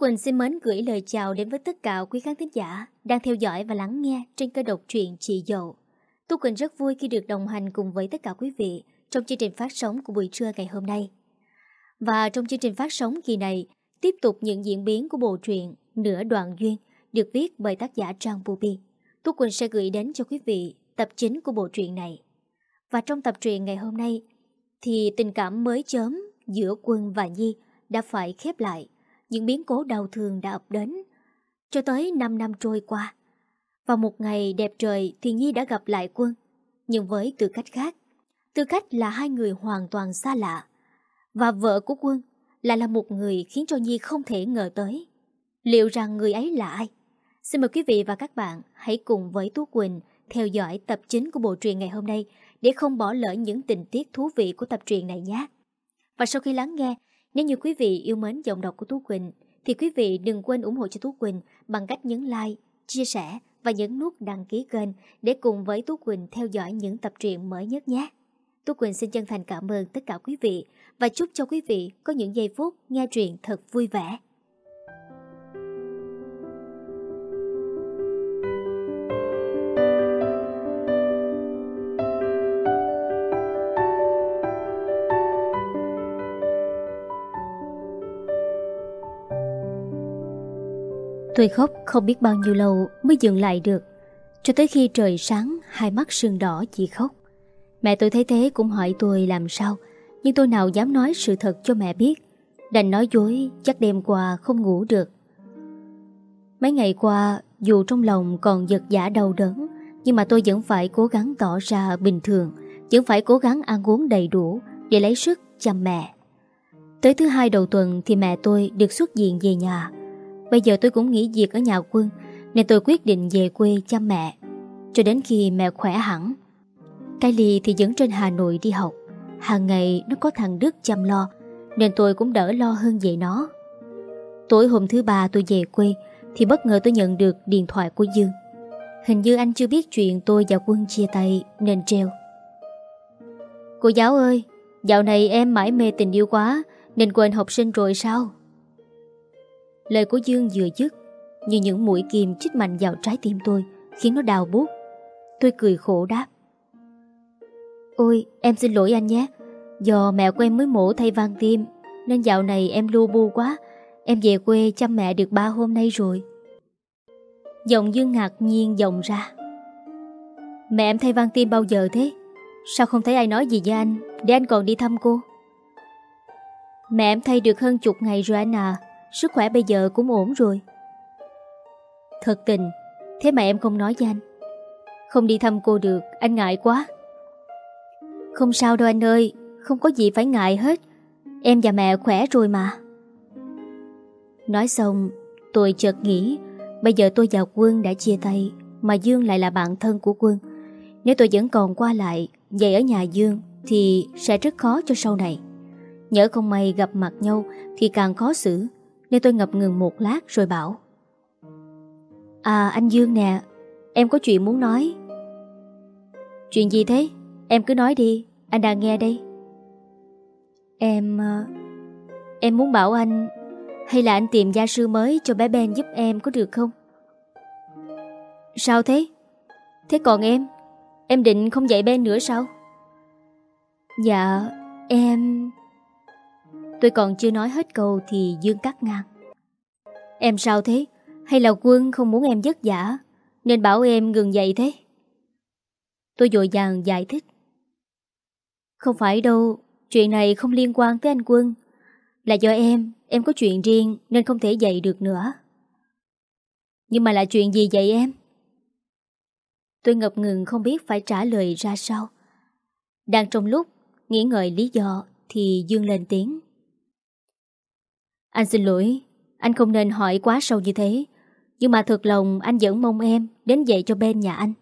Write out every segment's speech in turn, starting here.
Quỳnh xin mến gửi lời chào đến với tất cả quý khán thính giả đang theo dõi và lắng nghe trên kênh độc truyện Chị Dậu. Tu Quỳnh rất vui khi được đồng hành cùng với tất cả quý vị trong chương trình phát sóng của buổi trưa ngày hôm nay. Và trong chương trình phát sóng kỳ này, tiếp tục những diễn biến của bộ truyện Nửa Đoạn Duyên được viết bởi tác giả Trang Bubi. Tu Quỳnh sẽ gửi đến cho quý vị tập chính của bộ truyện này. Và trong tập truyện ngày hôm nay, thì tình cảm mới chớm giữa Quân và Nhi đã phải khép lại. Những biến cố đau thương đã ập đến. Cho tới 5 năm trôi qua. Vào một ngày đẹp trời thì Nhi đã gặp lại Quân. Nhưng với tư cách khác. Tư cách là hai người hoàn toàn xa lạ. Và vợ của Quân lại là một người khiến cho Nhi không thể ngờ tới. Liệu rằng người ấy là ai? Xin mời quý vị và các bạn hãy cùng với Tú Quỳnh theo dõi tập chính của bộ truyện ngày hôm nay để không bỏ lỡ những tình tiết thú vị của tập truyện này nhé. Và sau khi lắng nghe, nếu như quý vị yêu mến giọng đọc của Tú Quỳnh, thì quý vị đừng quên ủng hộ cho Tú Quỳnh bằng cách nhấn like, chia sẻ và nhấn nút đăng ký kênh để cùng với Tú Quỳnh theo dõi những tập truyện mới nhất nhé. Tú Quỳnh xin chân thành cảm ơn tất cả quý vị và chúc cho quý vị có những giây phút nghe truyện thật vui vẻ. Tôi khóc không biết bao nhiêu lâu mới dừng lại được. Cho tới khi trời sáng, Hai mắt sưng đỏ chỉ khóc. Mẹ tôi thấy thế cũng hỏi tôi làm sao, Nhưng tôi nào dám nói sự thật cho mẹ biết. Đành nói dối, Chắc đêm qua không ngủ được. Mấy ngày qua, Dù trong lòng còn giật giả đau đớn, Nhưng mà tôi vẫn phải cố gắng tỏ ra bình thường, Vẫn phải cố gắng ăn uống đầy đủ Để lấy sức chăm mẹ. Tới thứ hai đầu tuần thì mẹ tôi được xuất viện về nhà. Bây giờ tôi cũng nghỉ việc ở nhà quân, Nên tôi quyết định về quê chăm mẹ. Cho đến khi mẹ khỏe hẳn Kylie ly thì vẫn trên Hà Nội đi học. Hàng ngày nó có thằng Đức chăm lo, Nên tôi cũng đỡ lo hơn về nó. Tối hôm thứ ba tôi về quê, Thì bất ngờ tôi nhận được điện thoại của Dương. Hình như anh chưa biết chuyện tôi và Quân chia tay, Nên treo. Cô giáo ơi, Dạo này em mãi mê tình yêu quá, Nên quên học sinh rồi sao? Lời của Dương vừa dứt, Như những mũi kim chích mạnh vào trái tim tôi, Khiến nó đào bút Tôi cười khổ đáp. Ôi, em xin lỗi anh nhé. Do mẹ của em mới mổ thay van tim, Nên dạo này em lu bu quá. Em về quê chăm mẹ được ba hôm nay rồi. Giọng Dương ngạc nhiên dòng ra. Mẹ em thay van tim bao giờ thế? Sao không thấy ai nói gì với anh? Để anh còn đi thăm cô. Mẹ em thay được hơn chục ngày rồi anh à. Sức khỏe bây giờ cũng ổn rồi. Thật tình, Thế mà em không nói với anh. Không đi thăm cô được, Anh ngại quá. Không sao đâu anh ơi, Không có gì phải ngại hết. Em và mẹ khỏe rồi mà. Nói xong, Tôi chợt nghĩ, Bây giờ tôi và Quân đã chia tay, Mà Dương lại là bạn thân của Quân. Nếu tôi vẫn còn qua lại Vậy ở nhà Dương, Thì sẽ rất khó cho sau này. Nhớ không may gặp mặt nhau, Thì càng khó xử nên tôi ngập ngừng một lát rồi bảo. À anh Dương nè, Em có chuyện muốn nói. Chuyện gì thế? Em cứ nói đi, Anh đang nghe đây. Em ờ, Em muốn bảo anh, Hay là anh tìm gia sư mới cho bé Ben giúp em có được không? Sao thế? Thế còn em? Em định không dạy Ben nữa sao? Dạ Em Tôi còn chưa nói hết câu thì Dương cắt ngang. Em sao thế? Hay là quân không muốn em giấc giả Nên bảo em ngừng dậy thế Tôi dội dàng giải thích Không phải đâu, Chuyện này không liên quan tới anh Quân Là do em Em có chuyện riêng nên không thể dậy được nữa Nhưng mà là chuyện gì vậy em? Tôi ngập ngừng không biết phải trả lời ra sao Đang trong lúc Nghĩ ngợi lý do Thì Dương lên tiếng anh xin lỗi, anh không nên hỏi quá sâu như thế. Nhưng mà thật lòng anh vẫn mong em đến dạy cho bên nhà anh.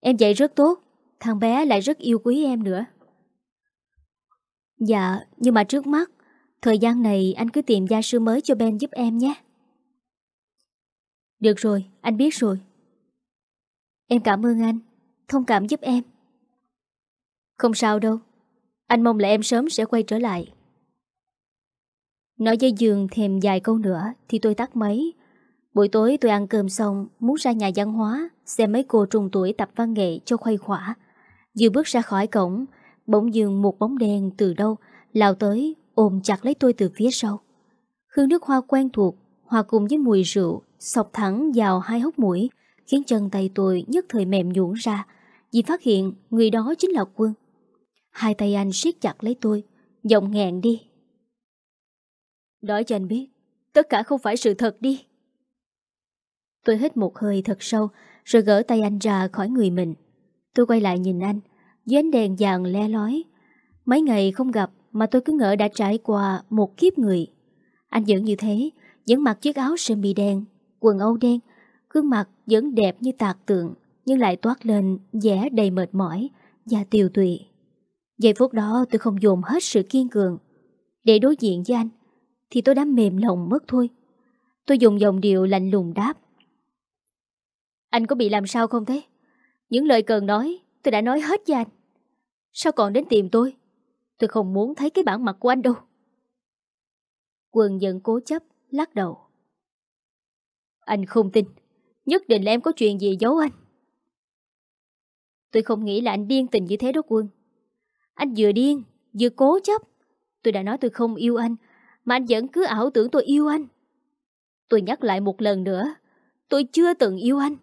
Em dạy rất tốt, thằng bé lại rất yêu quý em nữa. Dạ, nhưng mà trước mắt, thời gian này anh cứ tìm gia sư mới cho Ben giúp em nhé. Được rồi, anh biết rồi. Em cảm ơn anh, thông cảm giúp em. Không sao đâu, anh mong là em sớm sẽ quay trở lại. Nói với Dương thêm vài câu nữa thì tôi tắt máy. Buổi tối tôi ăn cơm xong muốn ra nhà văn hóa xem mấy cô trung tuổi tập văn nghệ cho khuây khỏa. Vừa bước ra khỏi cổng, bỗng dường một bóng đen từ đâu lao tới ôm chặt lấy tôi từ phía sau. Hương nước hoa quen thuộc, hòa cùng với mùi rượu, sọc thẳng vào hai hốc mũi, khiến chân tay tôi nhất thời mềm nhũn ra, vì phát hiện người đó chính là Quân. Hai tay anh siết chặt lấy tôi, giọng nghẹn đi. Nói cho anh biết, tất cả không phải sự thật đi. Tôi hít một hơi thật sâu, rồi gỡ tay anh ra khỏi người mình. Tôi quay lại nhìn anh, dưới ánh đèn vàng le lói. Mấy ngày không gặp mà tôi cứ ngỡ đã trải qua một kiếp người. Anh vẫn như thế, vẫn mặc chiếc áo sơ mi đen, quần âu đen, gương mặt vẫn đẹp như tạc tượng, nhưng lại toát lên vẻ đầy mệt mỏi và tiều tụy. Giây phút đó tôi không dồn hết sự kiên cường. Để đối diện với anh, thì tôi đã mềm lòng mất thôi. Tôi dùng giọng điệu lạnh lùng đáp. Anh có bị làm sao không thế? Những lời cần nói, tôi đã nói hết với anh. Sao còn đến tìm tôi? Tôi không muốn thấy cái bản mặt của anh đâu. Quân vẫn cố chấp, lắc đầu. Anh không tin. Nhất định là em có chuyện gì giấu anh. Tôi không nghĩ là anh điên tình như thế đó Quân. Anh vừa điên, vừa cố chấp. Tôi đã nói tôi không yêu anh, mà anh vẫn cứ ảo tưởng tôi yêu anh. Tôi nhắc lại một lần nữa, tôi chưa từng yêu anh.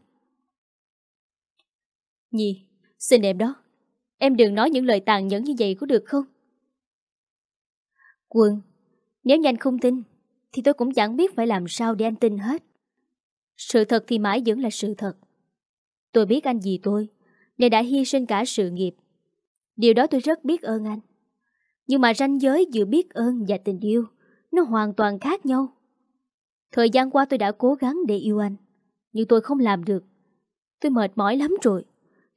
Nhi, xin em đó, em đừng nói những lời tàn nhẫn như vậy có được không? Quân, nếu như anh không tin, thì tôi cũng chẳng biết phải làm sao để anh tin hết. Sự thật thì mãi vẫn là sự thật. Tôi biết anh vì tôi, nên đã hy sinh cả sự nghiệp. Điều đó tôi rất biết ơn anh. Nhưng mà ranh giới giữa biết ơn và tình yêu, nó hoàn toàn khác nhau. Thời gian qua tôi đã cố gắng để yêu anh, nhưng tôi không làm được. Tôi mệt mỏi lắm rồi.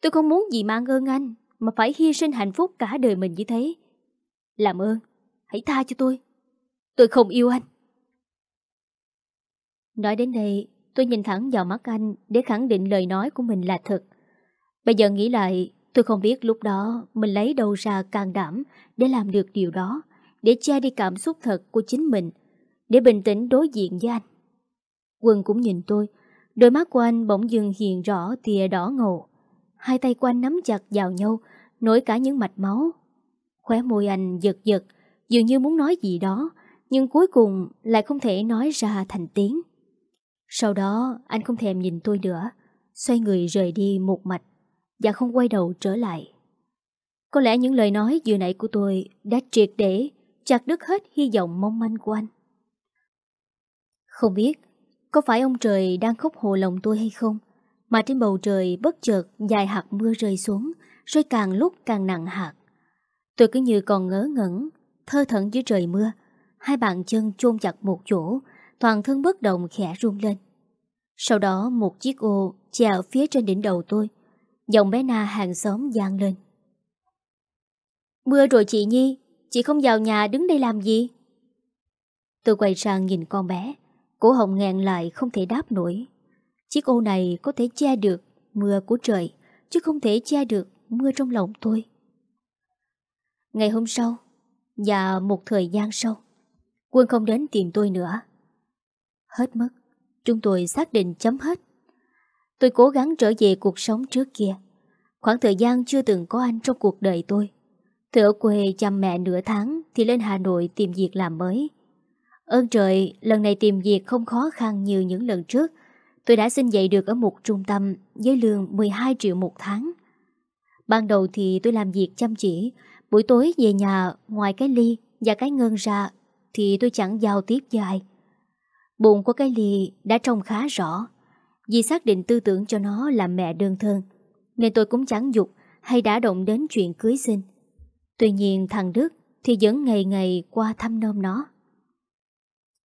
Tôi không muốn gì mang ơn anh, mà phải hy sinh hạnh phúc cả đời mình như thế. Làm ơn, hãy tha cho tôi. Tôi không yêu anh. Nói đến đây, tôi nhìn thẳng vào mắt anh để khẳng định lời nói của mình là thật. Bây giờ nghĩ lại, tôi không biết lúc đó mình lấy đâu ra can đảm để làm được điều đó, để che đi cảm xúc thật của chính mình, để bình tĩnh đối diện với anh. Quân cũng nhìn tôi, đôi mắt của anh bỗng dưng hiện rõ tia đỏ ngầu. Hai tay của anh nắm chặt vào nhau, nổi cả những mạch máu. Khóe môi anh giật giật, dường như muốn nói gì đó, nhưng cuối cùng lại không thể nói ra thành tiếng. Sau đó anh không thèm nhìn tôi nữa, xoay người rời đi một mạch và không quay đầu trở lại. Có lẽ những lời nói vừa nãy của tôi đã triệt để chặt đứt hết hy vọng mong manh của anh. Không biết có phải ông trời đang khóc hồ lòng tôi hay không, mà trên bầu trời bất chợt dài hạt mưa rơi xuống, rơi càng lúc càng nặng hạt. Tôi cứ như còn ngớ ngẩn, thơ thẩn dưới trời mưa, hai bàn chân chôn chặt một chỗ, toàn thân bất động khẽ run lên. Sau đó một chiếc ô chèo phía trên đỉnh đầu tôi, Giọng bé Na hàng xóm gian lên Mưa rồi chị Nhi Chị không vào nhà đứng đây làm gì? Tôi quay sang nhìn con bé. Cổ hồng ngàn lại, không thể đáp nổi. Chiếc ô này có thể che được Mưa của trời, Chứ không thể che được mưa trong lòng tôi. Ngày hôm sau, Và một thời gian sau, Quân không đến tìm tôi nữa. Hết mất, Chúng tôi xác định chấm hết. Tôi cố gắng trở về cuộc sống trước kia. Khoảng thời gian chưa từng có anh trong cuộc đời tôi. Tôi ở quê chăm mẹ nửa tháng thì lên Hà Nội tìm việc làm mới. Ơn trời, lần này tìm việc không khó khăn như những lần trước. Tôi đã xin dạy được ở một trung tâm với lương 12 triệu một tháng. Ban đầu thì tôi làm việc chăm chỉ, buổi tối về nhà ngoài cái ly và cái ngân ra thì tôi chẳng giao tiếp với ai. Bụng của cái ly đã trông khá rõ. Vì xác định tư tưởng cho nó là mẹ đơn thân Nên tôi cũng chẳng dục Hay đã động đến chuyện cưới sinh Tuy nhiên thằng Đức Thì vẫn ngày ngày qua thăm nom nó.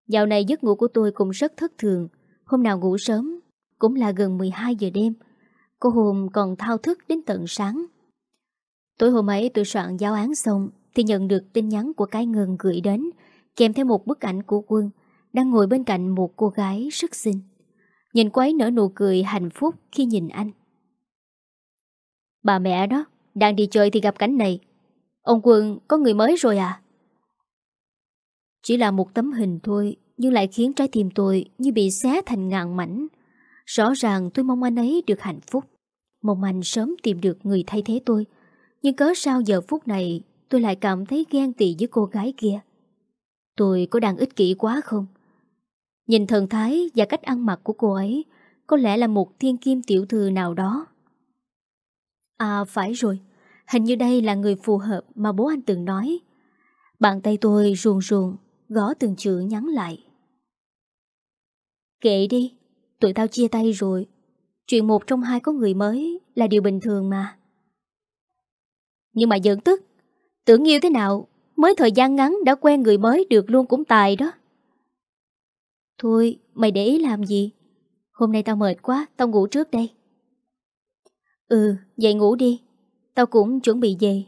Dạo này giấc ngủ của tôi cũng rất thất thường. Hôm nào ngủ sớm, Cũng là gần 12 giờ đêm. Cô hôm còn thao thức đến tận sáng. Tối hôm ấy tôi soạn giáo án xong Thì nhận được tin nhắn của cái ngân gửi đến, Kèm theo một bức ảnh của quân Đang ngồi bên cạnh một cô gái rất xinh. Nhìn quấy nở nụ cười hạnh phúc khi nhìn anh. Bà mẹ đó, Đang đi chơi thì gặp cảnh này. Ông Quân, có người mới rồi à? Chỉ là một tấm hình thôi, Nhưng lại khiến trái tim tôi như bị xé thành ngàn mảnh. Rõ ràng tôi mong anh ấy được hạnh phúc. Mong anh sớm tìm được người thay thế tôi. Nhưng cớ sao giờ phút này Tôi lại cảm thấy ghen tị với cô gái kia? Tôi có đang ích kỷ quá không? Nhìn thần thái và cách ăn mặc của cô ấy, Có lẽ là một thiên kim tiểu thư nào đó. À phải rồi. Hình như đây là người phù hợp mà bố anh từng nói. Bàn tay tôi ruồn ruồn, Gõ từng chữ nhắn lại. Kệ đi, Tụi tao chia tay rồi. Chuyện một trong hai có người mới Là điều bình thường mà. Nhưng mà giận tức, Tưởng yêu thế nào, Mới thời gian ngắn đã quen người mới được luôn cũng tài đó. Thôi, mày để ý làm gì? Hôm nay tao mệt quá, Tao ngủ trước đây. Ừ dậy ngủ đi. Tao cũng chuẩn bị về.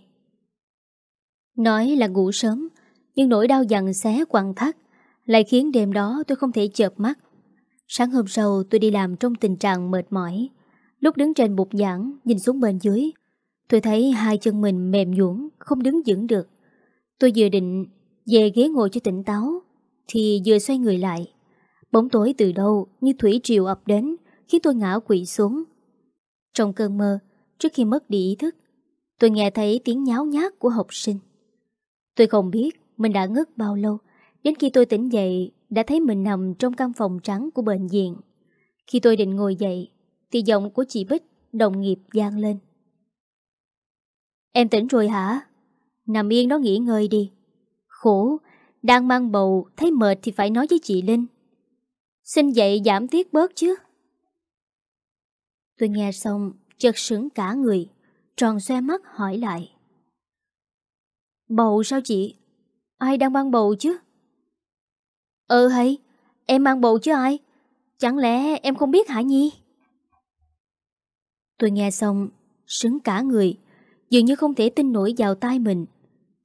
Nói là ngủ sớm, Nhưng nỗi đau dằn xé quằn thắt, Lại khiến đêm đó tôi không thể chợp mắt. Sáng hôm sau, tôi đi làm trong tình trạng mệt mỏi. Lúc đứng trên bục giảng, Nhìn xuống bên dưới, Tôi thấy hai chân mình mềm nhũn Không đứng vững được. Tôi vừa định về ghế ngồi cho tỉnh táo, Thì vừa xoay người lại. Bóng tối từ đâu, như thủy triều ập đến, Khiến tôi ngã quỵ xuống. Trong cơn mơ, Trước khi mất đi ý thức Tôi nghe thấy tiếng nháo nhác của học sinh. Tôi không biết mình đã ngất bao lâu. Đến khi tôi tỉnh dậy, Đã thấy mình nằm trong căn phòng trắng của bệnh viện. Khi tôi định ngồi dậy, Thì giọng của chị Bích, Đồng nghiệp gian lên. Em tỉnh rồi hả? Nằm yên đó nghỉ ngơi đi. Khổ, Đang mang bầu, Thấy mệt thì phải nói với chị Linh. Xin dậy giảm tiết bớt chứ. Tôi nghe xong, Chợt sững cả người. Tròn xoe mắt hỏi lại. Bầu sao chị? Ai đang mang bầu chứ? Ừ hay, Em mang bầu chứ ai? Chẳng lẽ em không biết hả Nhi? Tôi nghe xong, Sững cả người, Dường như không thể tin nổi vào tai mình.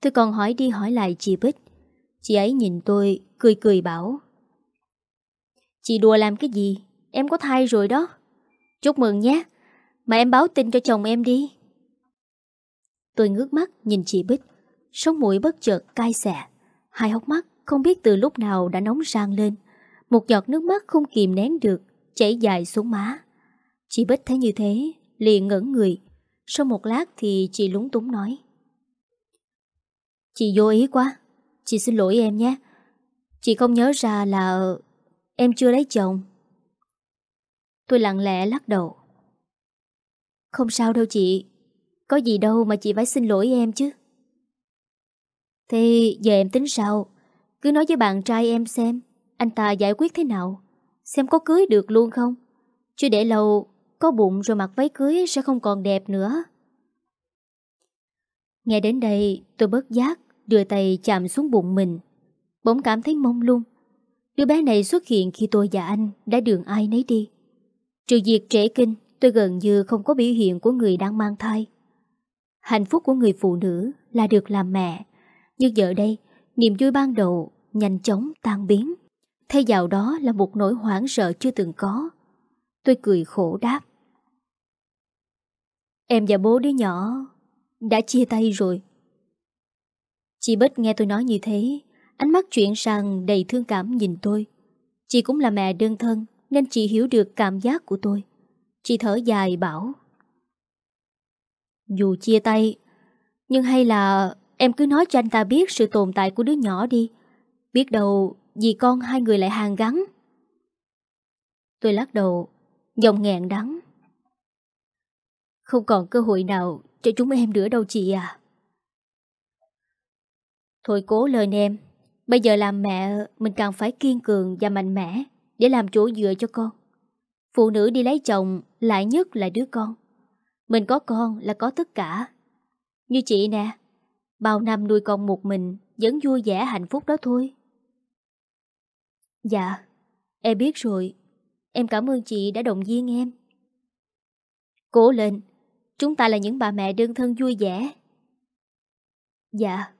Tôi còn hỏi đi hỏi lại chị Bích. Chị ấy nhìn tôi, Cười cười bảo. Chị đùa làm cái gì? Em có thai rồi đó. Chúc mừng nhé. Mà em báo tin cho chồng em đi. Tôi ngước mắt nhìn chị Bích. Sống mũi bất chợt cay xẻ Hai hốc mắt không biết từ lúc nào đã nóng rang lên. Một giọt nước mắt không kìm nén được, Chảy dài xuống má. Chị Bích thấy như thế, Liền ngẩn người. Sau một lát thì chị lúng túng nói. Chị vô ý quá. Chị xin lỗi em nhé. Chị không nhớ ra là Em chưa lấy chồng. Tôi lặng lẽ lắc đầu. Không sao đâu chị. Có gì đâu mà chị phải xin lỗi em chứ. Thì giờ em tính sao? Cứ nói với bạn trai em xem, Anh ta giải quyết thế nào? Xem có cưới được luôn không? Chứ để lâu, Có bụng rồi mặc váy cưới sẽ không còn đẹp nữa. Nghe đến đây, tôi bớt giác, Đưa tay chạm xuống bụng mình. Bỗng cảm thấy mông lung. Đứa bé này xuất hiện khi tôi và anh Đã đường ai nấy đi. Trừ việc trễ kinh, Tôi gần như không có biểu hiện của người đang mang thai. Hạnh phúc của người phụ nữ Là được làm mẹ. Nhưng giờ đây, Niềm vui ban đầu nhanh chóng tan biến. Thay vào đó là một nỗi hoảng sợ chưa từng có. Tôi cười khổ đáp. Em và bố đứa nhỏ Đã chia tay rồi. Chị Bích nghe tôi nói như thế, Ánh mắt chuyển sang đầy thương cảm nhìn tôi. Chị cũng là mẹ đơn thân, Nên chị hiểu được cảm giác của tôi. Chị thở dài bảo dù chia tay. Nhưng hay là Em cứ nói cho anh ta biết sự tồn tại của đứa nhỏ đi. Biết đâu Vì con hai người lại hàng gắn. Tôi lắc đầu, Giọng nghẹn đắng. Không còn cơ hội nào Cho chúng em nữa đâu chị à. Thôi cố lên em, Bây giờ làm mẹ Mình càng phải kiên cường và mạnh mẽ Để làm chỗ dựa cho con. Phụ nữ đi lấy chồng Lại nhất là đứa con. Mình có con là có tất cả. Như chị nè Bao năm nuôi con một mình Vẫn vui vẻ hạnh phúc đó thôi. Dạ Em biết rồi. Em cảm ơn chị đã động viên em. Cố lên Chúng ta là những bà mẹ đơn thân vui vẻ. Dạ.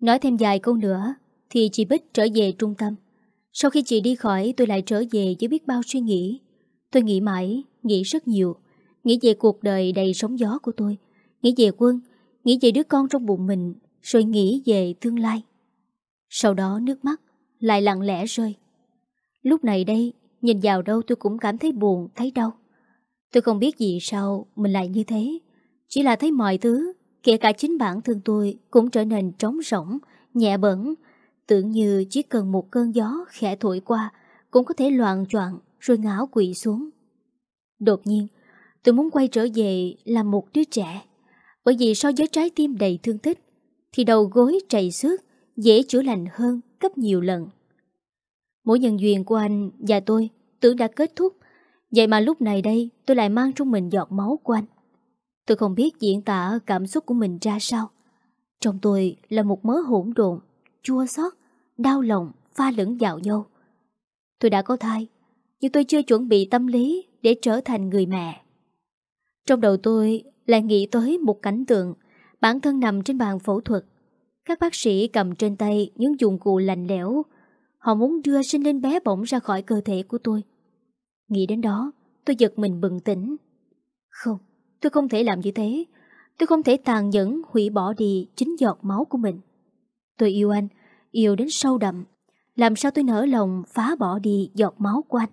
Nói thêm vài câu nữa Thì chị Bích trở về trung tâm. Sau khi chị đi khỏi tôi lại trở về với biết bao suy nghĩ. Tôi nghĩ mãi, nghĩ rất nhiều Nghĩ về cuộc đời đầy sóng gió của tôi Nghĩ về quân Nghĩ về đứa con trong bụng mình Rồi nghĩ về tương lai Sau đó nước mắt lại lặng lẽ rơi. Lúc này đây, nhìn vào đâu tôi cũng cảm thấy buồn, thấy đau. Tôi không biết gì sao mình lại như thế. Chỉ là thấy mọi thứ, kể cả chính bản thân tôi cũng trở nên trống rỗng, nhẹ bẩn. Tưởng như chỉ cần một cơn gió khẽ thổi qua cũng có thể loạn choạng rồi ngáo quỵ xuống. Đột nhiên, tôi muốn quay trở về làm một đứa trẻ. Bởi vì so với trái tim đầy thương tích, thì đầu gối trầy xước dễ chữa lành hơn gấp nhiều lần. Mỗi nhân duyên của anh và tôi tưởng đã kết thúc, vậy mà lúc này đây tôi lại mang trong mình giọt máu của anh. Tôi không biết diễn tả cảm xúc của mình ra sao. Trong tôi là một mớ hỗn độn, chua xót, đau lòng, pha lẫn vào nhau. Tôi đã có thai, nhưng tôi chưa chuẩn bị tâm lý để trở thành người mẹ. Trong đầu tôi lại nghĩ tới một cảnh tượng bản thân nằm trên bàn phẫu thuật. Các bác sĩ cầm trên tay những dụng cụ lạnh lẽo. Họ muốn đưa sinh linh bé bỏng ra khỏi cơ thể của tôi. Nghĩ đến đó, tôi giật mình bừng tỉnh. Không, tôi không thể làm như thế. Tôi không thể tàn nhẫn hủy bỏ đi chính giọt máu của mình. Tôi yêu anh, yêu đến sâu đậm. Làm sao tôi nỡ lòng phá bỏ đi giọt máu của anh?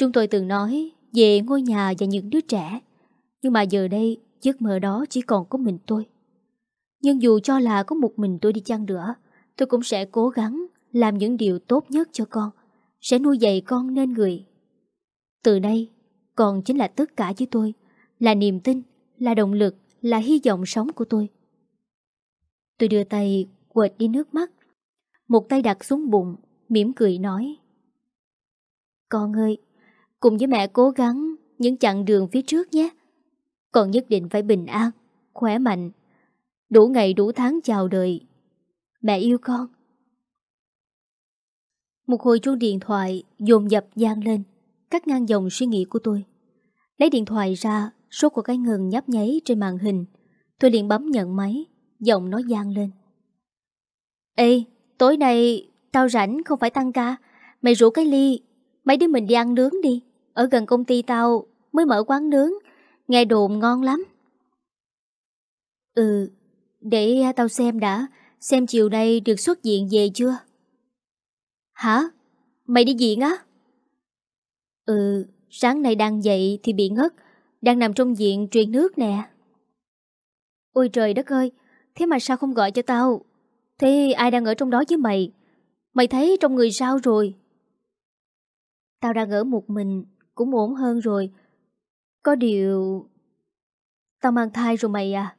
Chúng tôi từng nói về ngôi nhà và những đứa trẻ. Nhưng mà giờ đây, giấc mơ đó chỉ còn có mình tôi. Nhưng dù cho là có một mình tôi đi chăng nữa, tôi cũng sẽ cố gắng làm những điều tốt nhất cho con, sẽ nuôi dạy con nên người. Từ đây, con chính là tất cả với tôi, là niềm tin, là động lực, là hy vọng sống của tôi. Tôi đưa tay quệt đi nước mắt, một tay đặt xuống bụng, mỉm cười nói. Con ơi, cùng với mẹ cố gắng những chặng đường phía trước nhé. Con nhất định phải bình an, khỏe mạnh, đủ ngày đủ tháng chào đời. Mẹ yêu con. Một hồi chuông điện thoại dồn dập gian lên, cắt ngang dòng suy nghĩ của tôi. Lấy điện thoại ra, số của cái ngừng nhấp nháy trên màn hình. Tôi liền bấm nhận máy, giọng nói gian lên. Ê, tối nay tao rảnh không phải tăng ca, mày rủ cái ly, mấy đứa mình đi ăn nướng đi. Ở gần công ty tao mới mở quán nướng, nghe đồn ngon lắm. Ừ, để à, tao xem đã, xem chiều nay được xuất diện về chưa? Hả? Mày đi diện á? Ừ, sáng nay đang dậy thì bị ngất, đang nằm trong diện truyền nước nè. Ôi trời đất ơi, thế mà sao không gọi cho tao? Thế ai đang ở trong đó với mày? Mày thấy trong người sao rồi? Tao đang ở một mình, cũng ổn hơn rồi. Có điều... Tao mang thai rồi mày à?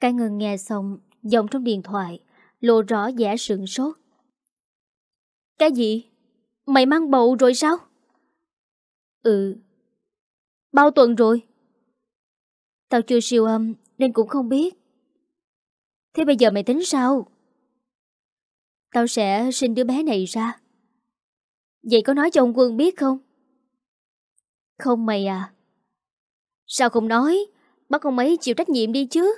Cái ngân nghe xong, giọng trong điện thoại, lộ rõ vẻ sửng sốt. Cái gì? Mày mang bầu rồi sao? Ừ. Bao tuần rồi? Tao chưa siêu âm nên cũng không biết. Thế bây giờ mày tính sao? Tao sẽ sinh đứa bé này ra. Vậy có nói cho ông Quân biết không? Không mày à. Sao không nói? Bắt ông ấy chịu trách nhiệm đi chứ.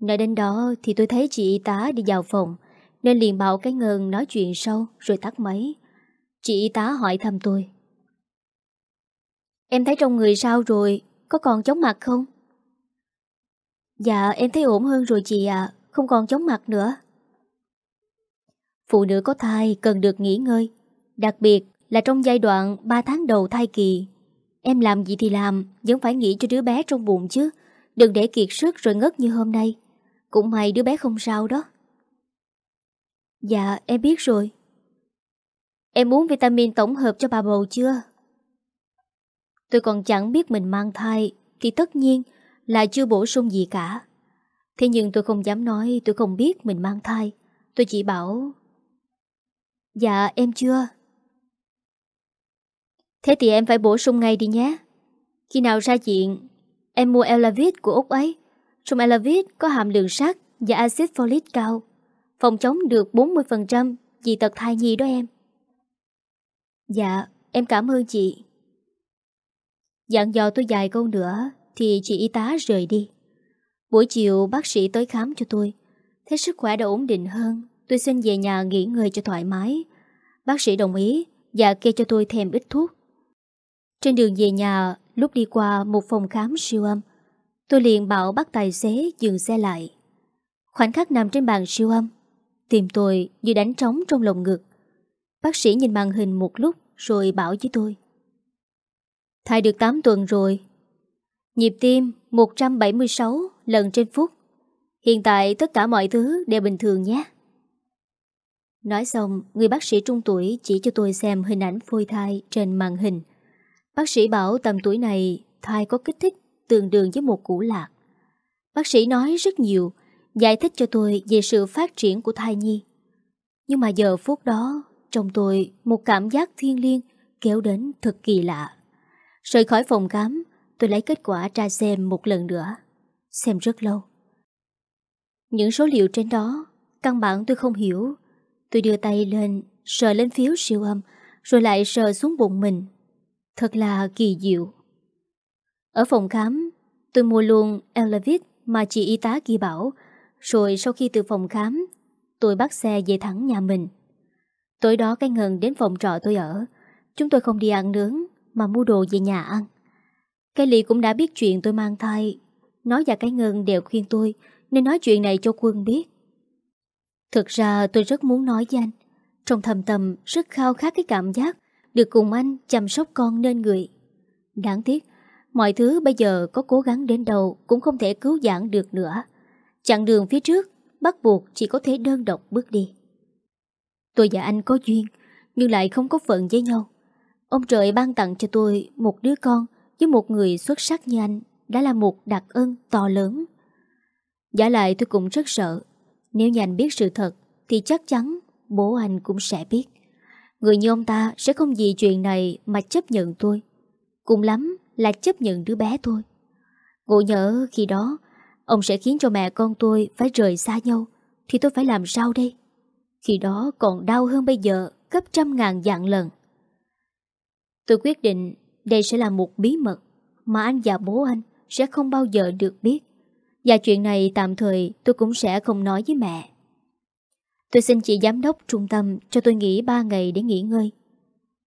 Nói đến đó thì tôi thấy chị y tá đi vào phòng, nên liền bảo cái ngân nói chuyện sâu rồi tắt máy. Chị y tá hỏi thăm tôi. Em thấy trong người sao rồi? Có còn chóng mặt không? Dạ em thấy ổn hơn rồi chị ạ Không còn chóng mặt nữa Phụ nữ có thai cần được nghỉ ngơi, Đặc biệt là trong giai đoạn 3 tháng đầu thai kỳ. Em làm gì thì làm, Vẫn phải nghĩ cho đứa bé trong bụng chứ. Đừng để kiệt sức rồi ngất như hôm nay. Cũng may đứa bé không sao đó. Dạ em biết rồi. Em uống vitamin tổng hợp cho bà bầu chưa? Tôi còn chẳng biết mình mang thai Thì tất nhiên là chưa bổ sung gì cả. Thế nhưng tôi không dám nói tôi không biết mình mang thai. Tôi chỉ bảo Dạ em chưa. Thế thì em phải bổ sung ngay đi nhé. Khi nào ra diện, Em mua Elavit của Úc ấy. Trong Elavit có hàm lượng sắt Và axit folic cao Phòng chống được 40% Dị tật thai nhi đó em. Dạ em cảm ơn chị. Dặn dò tôi dài câu nữa Thì chị y tá rời đi. Buổi chiều bác sĩ tới khám cho tôi. Thấy sức khỏe đã ổn định hơn Tôi xin về nhà nghỉ ngơi cho thoải mái. Bác sĩ đồng ý Và kê cho tôi thêm ít thuốc. Trên đường về nhà, Lúc đi qua một phòng khám siêu âm, Tôi liền bảo bắt tài xế dừng xe lại. Khoảnh khắc nằm trên bàn siêu âm, Tìm tôi như đánh trống trong lồng ngực. Bác sĩ nhìn màn hình một lúc Rồi bảo với tôi. Thai được 8 tuần rồi. Nhịp tim 176 lần trên phút. Hiện tại tất cả mọi thứ đều bình thường nhé. Nói xong, Người bác sĩ trung tuổi chỉ cho tôi xem hình ảnh phôi thai trên màn hình. Bác sĩ bảo tầm tuổi này Thai có kích thích tương đương với một củ lạc. Bác sĩ nói rất nhiều, Giải thích cho tôi về sự phát triển của thai nhi. Nhưng mà giờ phút đó, Trong tôi một cảm giác thiên liêng Kéo đến thật kỳ lạ. Rời khỏi phòng khám, Tôi lấy kết quả ra xem một lần nữa, Xem rất lâu. Những số liệu trên đó, Căn bản tôi không hiểu. Tôi đưa tay lên, Sờ lên phiếu siêu âm, Rồi lại sờ xuống bụng mình. Thật là kỳ diệu. Ở phòng khám, Tôi mua luôn Elevit mà chị y tá kia bảo, Rồi sau khi từ phòng khám, Tôi bắt xe về thẳng nhà mình. Tối đó cái ngân đến phòng trọ tôi ở, Chúng tôi không đi ăn nướng Mà mua đồ về nhà ăn. Cái Ly cũng đã biết chuyện tôi mang thai Nói và cái ngân đều khuyên tôi Nên nói chuyện này cho quân biết. Thực ra tôi rất muốn nói với anh, Trong thầm tâm rất khao khát cái cảm giác được cùng anh chăm sóc con nên người. Đáng tiếc, Mọi thứ bây giờ có cố gắng đến đâu Cũng không thể cứu giãn được nữa. Chặng đường phía trước, Bắt buộc chỉ có thể đơn độc bước đi. Tôi và anh có duyên, Nhưng lại không có phận với nhau. Ông trời ban tặng cho tôi Một đứa con với một người xuất sắc như anh Đã là một đặc ân to lớn. Giả lại tôi cũng rất sợ. Nếu như anh biết sự thật, Thì chắc chắn bố anh cũng sẽ biết. Người như ông ta sẽ không vì chuyện này Mà chấp nhận tôi Cùng lắm là chấp nhận đứa bé thôi. Ngộ nhỡ khi đó, ông sẽ khiến cho mẹ con tôi phải rời xa nhau, thì tôi phải làm sao đây? Khi đó còn đau hơn bây giờ, gấp trăm ngàn dạng lần. Tôi quyết định đây sẽ là một bí mật mà anh và bố anh sẽ không bao giờ được biết. Và chuyện này tạm thời tôi cũng sẽ không nói với mẹ. Tôi xin chị giám đốc trung tâm cho tôi nghỉ 3 ngày để nghỉ ngơi.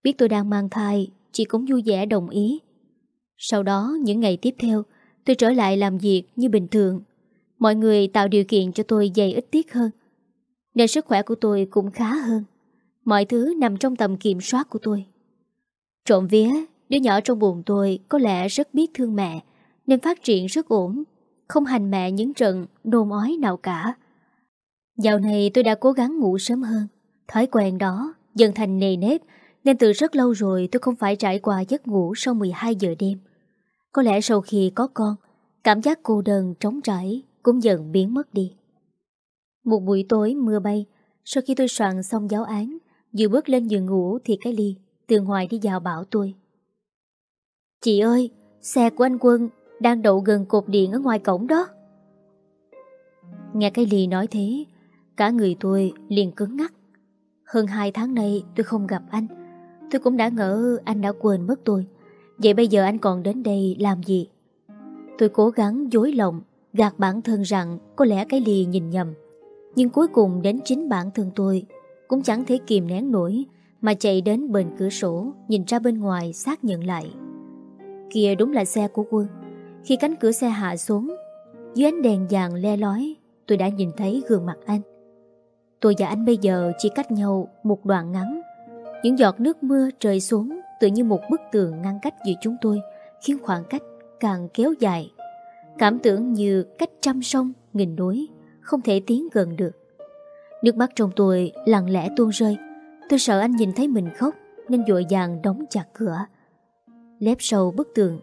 Biết tôi đang mang thai, chị cũng vui vẻ đồng ý. Sau đó những ngày tiếp theo Tôi trở lại làm việc như bình thường. Mọi người tạo điều kiện cho tôi dày ít tiết hơn. Nên sức khỏe của tôi cũng khá hơn. Mọi thứ nằm trong tầm kiểm soát của tôi. Trộm vía Đứa nhỏ trong bụng tôi có lẽ rất biết thương mẹ Nên phát triển rất ổn. Không hành mẹ những trận nôn ói nào cả. Dạo này tôi đã cố gắng ngủ sớm hơn Thói quen đó dần thành nề nếp Nên từ rất lâu rồi tôi không phải trải qua giấc ngủ sau 12 giờ đêm có lẽ sau khi có con, cảm giác cô đơn trống trải cũng dần biến mất đi. Một buổi tối mưa bay, sau khi tôi soạn xong giáo án, vừa bước lên giường ngủ thì cái ly, từ ngoài đi vào bảo tôi. Chị ơi, xe của anh Quân đang đậu gần cột điện ở ngoài cổng đó. Nghe cái ly nói thế, cả người tôi liền cứng ngắc. Hơn hai tháng nay tôi không gặp anh, tôi cũng đã ngỡ anh đã quên mất tôi. Vậy bây giờ anh còn đến đây làm gì? Tôi cố gắng dối lòng, gạt bản thân rằng có lẽ cái lì nhìn nhầm. Nhưng cuối cùng đến chính bản thân tôi cũng chẳng thể kìm nén nổi mà chạy đến bên cửa sổ nhìn ra bên ngoài xác nhận lại. Kìa đúng là xe của quân. Khi cánh cửa xe hạ xuống, dưới ánh đèn vàng le lói, tôi đã nhìn thấy gương mặt anh. Tôi và anh bây giờ chỉ cách nhau một đoạn ngắn. Những giọt nước mưa rơi xuống tự như một bức tường ngăn cách giữa chúng tôi, khiến khoảng cách càng kéo dài. Cảm tưởng như cách trăm sông, nghìn núi, không thể tiến gần được. Nước mắt trong tôi lặng lẽ tuôn rơi. Tôi sợ anh nhìn thấy mình khóc, nên dội vàng đóng chặt cửa. Lép sâu bức tường,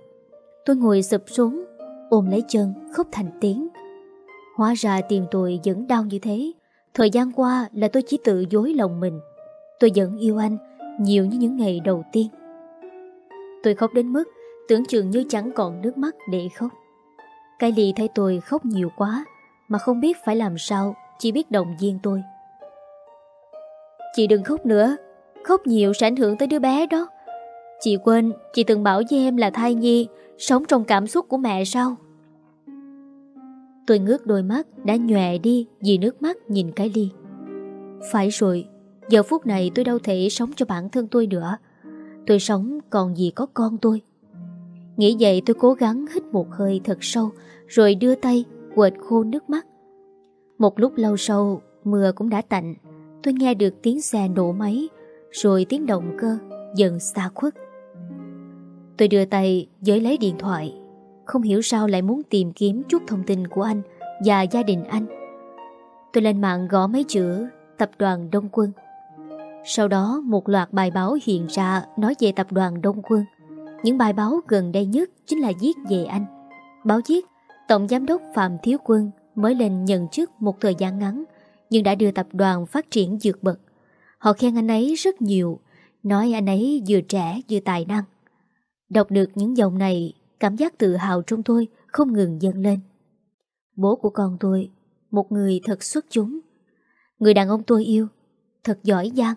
tôi ngồi sụp xuống, ôm lấy chân, khóc thành tiếng. Hóa ra tìm tôi vẫn đau như thế. Thời gian qua là tôi chỉ tự dối lòng mình. Tôi vẫn yêu anh nhiều như những ngày đầu tiên. Tôi khóc đến mức tưởng chừng như chẳng còn nước mắt để khóc. Cái ly thấy tôi khóc nhiều quá mà không biết phải làm sao, chỉ biết động viên tôi. Chị đừng khóc nữa, khóc nhiều sẽ ảnh hưởng tới đứa bé đó. Chị quên, chị từng bảo với em là thai nhi, sống trong cảm xúc của mẹ sao? Tôi ngước đôi mắt đã nhòe đi vì nước mắt nhìn cái ly. Phải rồi, giờ phút này tôi đâu thể sống cho bản thân tôi nữa. Tôi sống còn gì có con tôi Nghĩ vậy tôi cố gắng hít một hơi thật sâu Rồi đưa tay quệt khô nước mắt Một lúc lâu sau, mưa cũng đã tạnh. Tôi nghe được tiếng xe nổ máy, rồi tiếng động cơ, dần xa khuất. Tôi đưa tay giới lấy điện thoại. Không hiểu sao lại muốn tìm kiếm chút thông tin của anh và gia đình anh. Tôi lên mạng gõ mấy chữ Tập đoàn Đông Quân. Sau đó một loạt bài báo hiện ra nói về tập đoàn Đông Quân. Những bài báo gần đây nhất chính là viết về anh. Báo viết Tổng Giám đốc Phạm Thiếu Quân mới lên nhận chức một thời gian ngắn nhưng đã đưa tập đoàn phát triển dược bậc. Họ khen anh ấy rất nhiều, nói anh ấy vừa trẻ vừa tài năng. Đọc được những dòng này, cảm giác tự hào trong tôi không ngừng dâng lên. Bố của con tôi, một người thật xuất chúng. Người đàn ông tôi yêu, thật giỏi giang.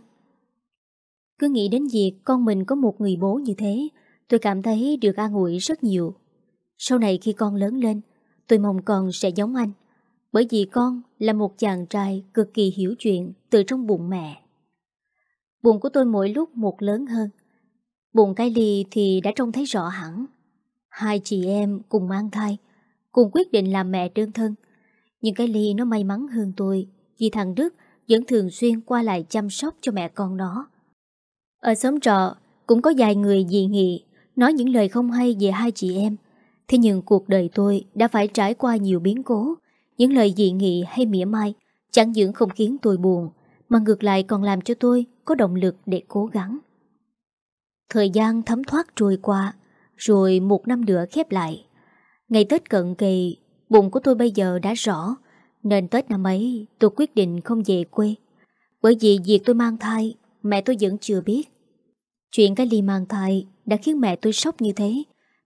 Cứ nghĩ đến việc con mình có một người bố như thế, tôi cảm thấy được an ủi rất nhiều. Sau này khi con lớn lên, tôi mong con sẽ giống anh. Bởi vì con là một chàng trai cực kỳ hiểu chuyện từ trong bụng mẹ. Bụng của tôi mỗi lúc một lớn hơn. Bụng cái ly thì đã trông thấy rõ hẳn. Hai chị em cùng mang thai, cùng quyết định làm mẹ đơn thân. Nhưng cái ly nó may mắn hơn tôi vì thằng Đức vẫn thường xuyên qua lại chăm sóc cho mẹ con nó. Ở xóm trọ cũng có vài người dị nghị nói những lời không hay về hai chị em. Thế nhưng cuộc đời tôi đã phải trải qua nhiều biến cố. Những lời dị nghị hay mỉa mai chẳng những không khiến tôi buồn mà ngược lại còn làm cho tôi có động lực để cố gắng. Thời gian thấm thoát trôi qua, rồi một năm nữa khép lại. Ngày Tết cận kỳ, bụng của tôi bây giờ đã rõ, nên Tết năm ấy tôi quyết định không về quê. Bởi vì việc tôi mang thai, mẹ tôi vẫn chưa biết. Chuyện cái ly mang thai đã khiến mẹ tôi sốc như thế,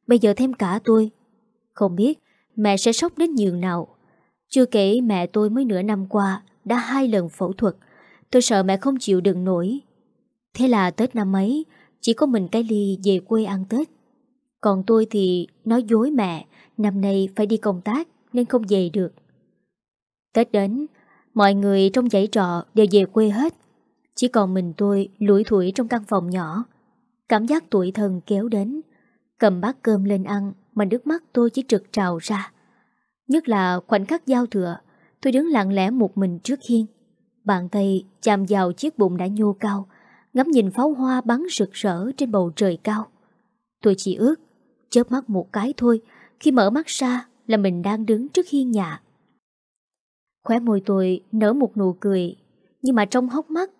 bây giờ thêm cả tôi. Không biết mẹ sẽ sốc đến nhường nào. Chưa kể mẹ tôi mới nửa năm qua đã hai lần phẫu thuật, Tôi sợ mẹ không chịu đựng nổi Thế là Tết năm ấy Chỉ có mình cái ly về quê ăn Tết còn tôi thì nói dối mẹ Năm nay phải đi công tác Nên không về được. Tết đến Mọi người trong dãy trọ đều về quê hết. Chỉ còn mình tôi lủi thủi trong căn phòng nhỏ. Cảm giác tuổi thân kéo đến Cầm bát cơm lên ăn Mà nước mắt tôi chỉ trực trào ra. Nhất là khoảnh khắc giao thừa Tôi đứng lặng lẽ một mình trước hiên. Bàn tay chạm vào chiếc bụng đã nhô cao, ngắm nhìn pháo hoa bắn rực rỡ trên bầu trời cao. Tôi chỉ ước, chớp mắt một cái thôi, khi mở mắt ra là mình đang đứng trước hiên nhà. Khóe môi tôi nở một nụ cười, nhưng mà trong hốc mắt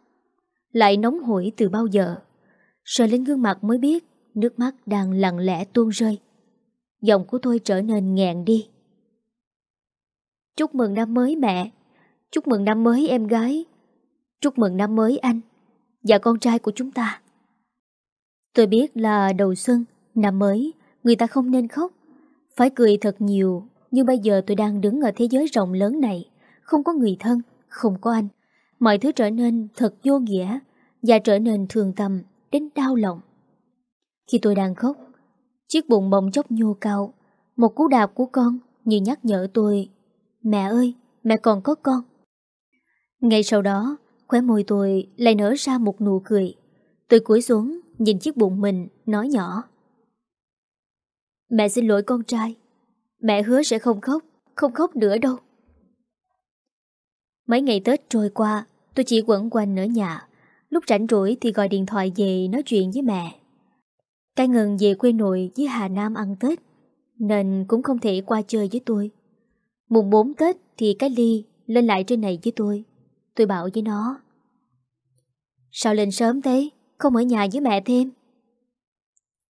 lại nóng hổi từ bao giờ. Sờ lên gương mặt mới biết nước mắt đang lặng lẽ tuôn rơi. Giọng của tôi trở nên nghẹn đi. Chúc mừng năm mới mẹ. Chúc mừng năm mới em gái Chúc mừng năm mới anh Và con trai của chúng ta Tôi biết là đầu xuân Năm mới Người ta không nên khóc. Phải cười thật nhiều Nhưng bây giờ tôi đang đứng ở thế giới rộng lớn này. Không có người thân Không có anh. Mọi thứ trở nên thật vô nghĩa Và trở nên thường tâm Đến đau lòng. Khi tôi đang khóc Chiếc bụng bỗng chốc nhô cao. Một cú đạp của con như nhắc nhở tôi Mẹ ơi, mẹ còn có con. Ngay sau đó, khóe môi tôi lại nở ra một nụ cười. Tôi cúi xuống, nhìn chiếc bụng mình, nói nhỏ. Mẹ xin lỗi con trai. Mẹ hứa sẽ không khóc, không khóc nữa đâu. Mấy ngày Tết trôi qua, tôi chỉ quẩn quanh ở nhà. Lúc rảnh rỗi thì gọi điện thoại về nói chuyện với mẹ. Cái ngừng về quê nội với Hà Nam ăn Tết, nên cũng không thể qua chơi với tôi. Mùng 4 Tết thì cái ly lên lại trên này với tôi. Tôi bảo với nó Sao lên sớm thế Không ở nhà với mẹ thêm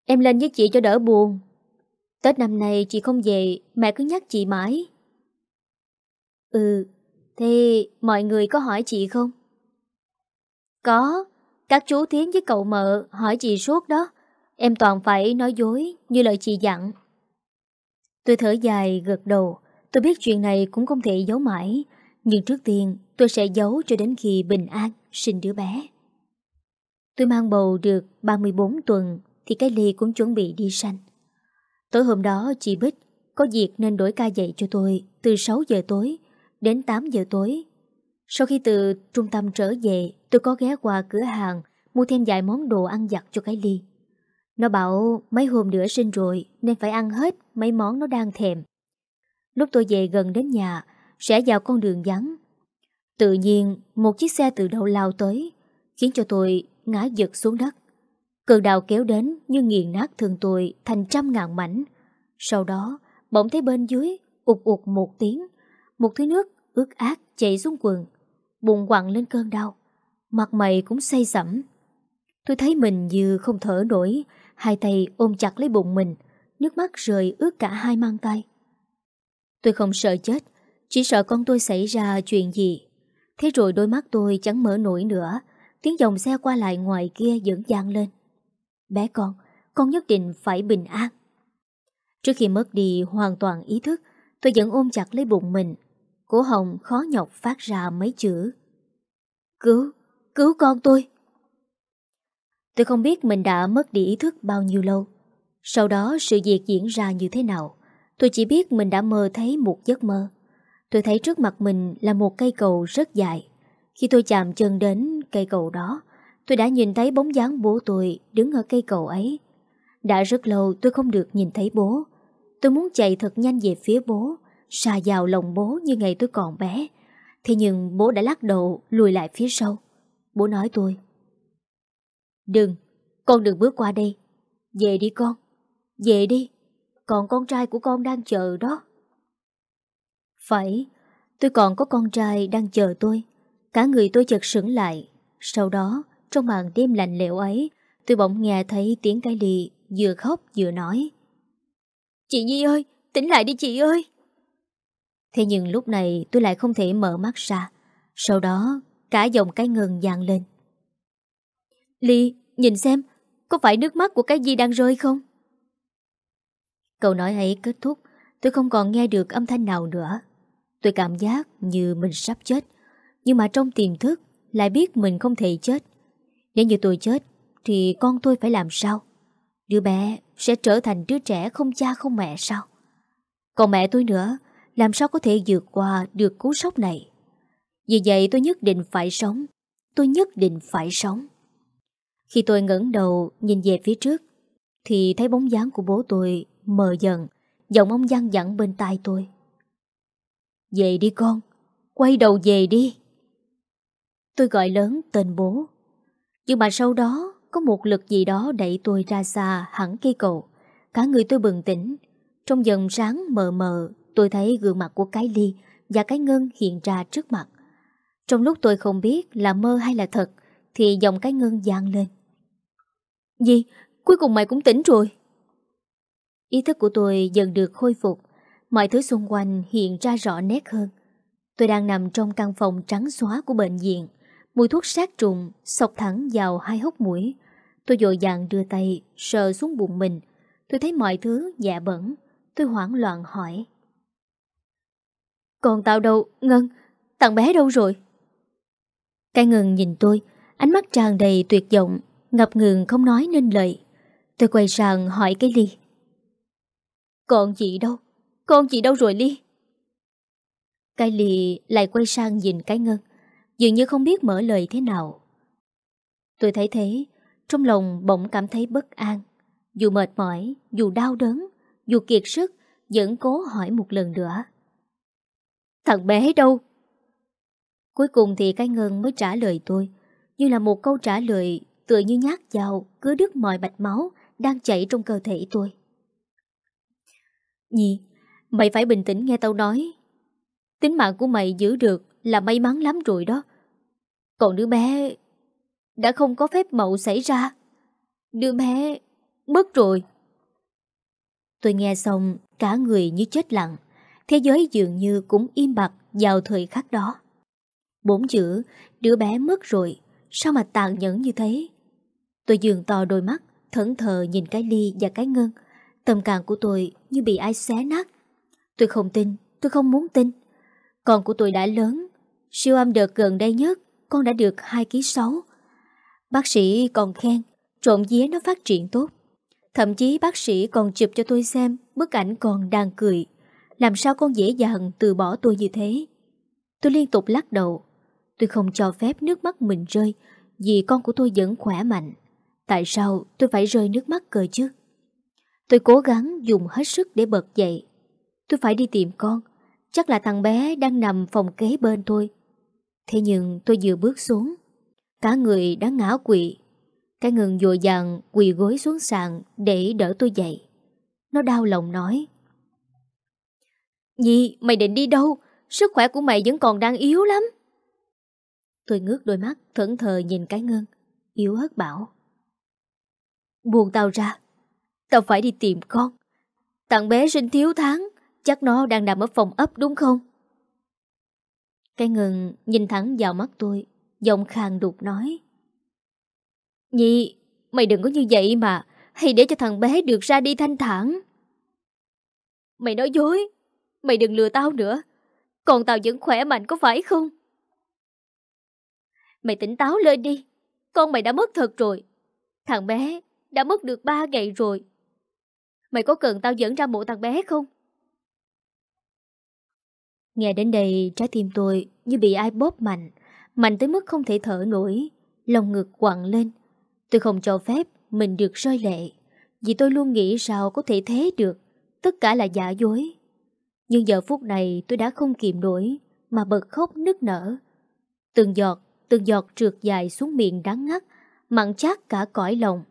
Em lên với chị cho đỡ buồn Tết năm nay chị không về, Mẹ cứ nhắc chị mãi. Ừ Thế mọi người có hỏi chị không? Có, Các chú Thiến với cậu mợ hỏi chị suốt đó. Em toàn phải nói dối Như lời chị dặn. Tôi thở dài, gật đầu. Tôi biết chuyện này cũng không thể giấu mãi. Nhưng trước tiên, Tôi sẽ giấu cho đến khi bình an sinh đứa bé. Tôi mang bầu được 34 tuần thì cái ly cũng chuẩn bị đi sanh. Tối hôm đó chị Bích có việc nên đổi ca dạy cho tôi từ 6 giờ tối đến 8 giờ tối. Sau khi từ trung tâm trở về, tôi có ghé qua cửa hàng mua thêm vài món đồ ăn giặt cho cái ly. Nó bảo mấy hôm nữa sinh rồi nên phải ăn hết mấy món nó đang thèm. Lúc tôi về gần đến nhà, sẽ vào con đường vắng Tự nhiên một chiếc xe từ đầu lao tới Khiến cho tôi ngã giật xuống đất Cơn đào kéo đến như nghiền nát thương tôi thành trăm ngàn mảnh. Sau đó, bỗng thấy bên dưới ụt ụt một tiếng, Một thứ nước ướt át chảy xuống quần Bụng quặn lên cơn đau. Mặt mày cũng say sẩm. Tôi thấy mình như không thở nổi, Hai tay ôm chặt lấy bụng mình, Nước mắt rơi ướt cả hai mang tay. Tôi không sợ chết, Chỉ sợ con tôi xảy ra chuyện gì. Thế rồi đôi mắt tôi chẳng mở nổi nữa, Tiếng dòng xe qua lại ngoài kia dẫn dàng lên. Bé con Con nhất định phải bình an. Trước khi mất đi hoàn toàn ý thức Tôi vẫn ôm chặt lấy bụng mình. Cổ hồng khó nhọc phát ra mấy chữ. Cứu, cứu con tôi. Tôi không biết mình đã mất đi ý thức bao nhiêu lâu. Sau đó sự việc diễn ra như thế nào Tôi chỉ biết mình đã mơ thấy một giấc mơ. Tôi thấy trước mặt mình là một cây cầu rất dài. Khi tôi chạm chân đến cây cầu đó Tôi đã nhìn thấy bóng dáng bố tôi đứng ở cây cầu ấy. Đã rất lâu tôi không được nhìn thấy bố. Tôi muốn chạy thật nhanh về phía bố Xà vào lòng bố như ngày tôi còn bé. Thế nhưng bố đã lắc đầu lùi lại phía sau. Bố nói tôi Đừng, con đừng bước qua đây. Về đi con Về đi. Còn con trai của con đang chờ đó. Phải Tôi còn có con trai đang chờ tôi. Cả người tôi chợt sững lại. Sau đó trong màn đêm lạnh lẽo ấy Tôi bỗng nghe thấy tiếng cái lì Vừa khóc vừa nói. Chị Nhi ơi tỉnh lại đi chị ơi. Thế nhưng lúc này tôi lại không thể mở mắt ra. Sau đó cả dòng cái ngừng dàn lên. Ly nhìn xem Có phải nước mắt của cái gì đang rơi không? Câu nói ấy kết thúc Tôi không còn nghe được âm thanh nào nữa. Tôi cảm giác như mình sắp chết. Nhưng mà trong tiềm thức Lại biết mình không thể chết nếu như tôi chết, Thì con tôi phải làm sao? Đứa bé sẽ trở thành đứa trẻ không cha không mẹ sao? Còn mẹ tôi nữa, Làm sao có thể vượt qua được cú sốc này? Vì vậy tôi nhất định phải sống. Tôi nhất định phải sống. Khi tôi ngẩng đầu nhìn về phía trước, Thì thấy bóng dáng của bố tôi mờ dần, Giọng ông gian dặn bên tai tôi. Về đi con, Quay đầu về đi. Tôi gọi lớn tên bố. Nhưng mà sau đó, Có một lực gì đó đẩy tôi ra xa hẳn cây cầu. Cả người tôi bừng tỉnh. Trong dần sáng mờ mờ, Tôi thấy gương mặt của cái ly Và cái ngân hiện ra trước mặt. Trong lúc tôi không biết là mơ hay là thật, Thì dòng cái ngân gian lên. Gì? Cuối cùng mày cũng tỉnh rồi. Ý thức của tôi dần được khôi phục. Mọi thứ xung quanh hiện ra rõ nét hơn. Tôi đang nằm trong căn phòng trắng xóa của bệnh viện. Mùi thuốc sát trùng Sọc thẳng vào hai hốc mũi. Tôi dội dàng đưa tay Sờ xuống bụng mình. Tôi thấy mọi thứ dạ bẩn. Tôi hoảng loạn hỏi. Còn tao đâu, Ngân? Thằng bé đâu rồi? Cái Ngân nhìn tôi, Ánh mắt tràn đầy tuyệt vọng, Ngập ngừng không nói nên lời. Tôi quay sang hỏi cái ly. Còn chị đâu Con chị đâu rồi ly? Cái ly lại quay sang nhìn cái Ngân. Dường như không biết mở lời thế nào. Tôi thấy thế Trong lòng bỗng cảm thấy bất an. Dù mệt mỏi, dù đau đớn Dù kiệt sức Vẫn cố hỏi một lần nữa. Thằng bé đâu? Cuối cùng thì cái ngân mới trả lời tôi Như là một câu trả lời Tựa như nhát dao Cứ đứt mọi bạch máu Đang chảy trong cơ thể tôi. Nhi Mày phải bình tĩnh nghe tao nói. Tính mạng của mày giữ được Là may mắn lắm rồi đó. Còn đứa bé Đã không có phép mậu xảy ra. Đứa bé Mất rồi. Tôi nghe xong, Cả người như chết lặng. Thế giới dường như cũng im bặt Vào thời khắc đó. Bốn chữ, Đứa bé mất rồi. Sao mà tàn nhẫn như thế? Tôi dường to đôi mắt, Thẫn thờ nhìn cái ly và cái ngân. Tâm càng của tôi như bị ai xé nát. Tôi không tin, Tôi không muốn tin. Con của tôi đã lớn. Siêu âm đợt gần đây nhất con đã được 2 kg 6 Bác sĩ còn khen, Trộm vía nó phát triển tốt. Thậm chí bác sĩ còn chụp cho tôi xem Bức ảnh con đang cười. Làm sao con dễ dàng từ bỏ tôi như thế? Tôi liên tục lắc đầu. Tôi không cho phép nước mắt mình rơi, Vì con của tôi vẫn khỏe mạnh. Tại sao tôi phải rơi nước mắt cơ chứ? Tôi cố gắng dùng hết sức để bật dậy. Tôi phải đi tìm con. Chắc là thằng bé đang nằm phòng kế bên tôi. Thế nhưng tôi vừa bước xuống. Cả người đã ngã quỵ. Cái ngừng dội dàng quỳ gối xuống sàn Để đỡ tôi dậy. Nó đau lòng nói. Nhi, mày định đi đâu? Sức khỏe của mày vẫn còn đang yếu lắm. Tôi ngước đôi mắt Thẫn thờ nhìn cái ngân, Yếu ớt bảo. Buồn tao ra. Tao phải đi tìm con. Tặng bé sinh thiếu tháng, Chắc nó đang nằm ở phòng ấp đúng không? Cái ngừng nhìn thẳng vào mắt tôi, Giọng khàn đục nói. Nhi, Mày đừng có như vậy mà, Hãy để cho thằng bé được ra đi thanh thản. Mày nói dối, Mày đừng lừa tao nữa, Còn tao vẫn khỏe mạnh có phải không? Mày tỉnh táo lên đi, Con mày đã mất thật rồi, Thằng bé đã mất được ba ngày rồi. Mày có cần tao dẫn ra mộ thằng bé không? Nghe đến đây trái tim tôi như bị ai bóp mạnh Mạnh tới mức không thể thở nổi. Lòng ngực quặn lên. Tôi không cho phép mình được rơi lệ Vì tôi luôn nghĩ sao có thể thế được Tất cả là giả dối. Nhưng giờ phút này tôi đã không kìm nổi Mà bật khóc nức nở. Từng giọt, từng giọt trượt dài xuống miệng đắng ngắt Mặn chát cả cõi lòng.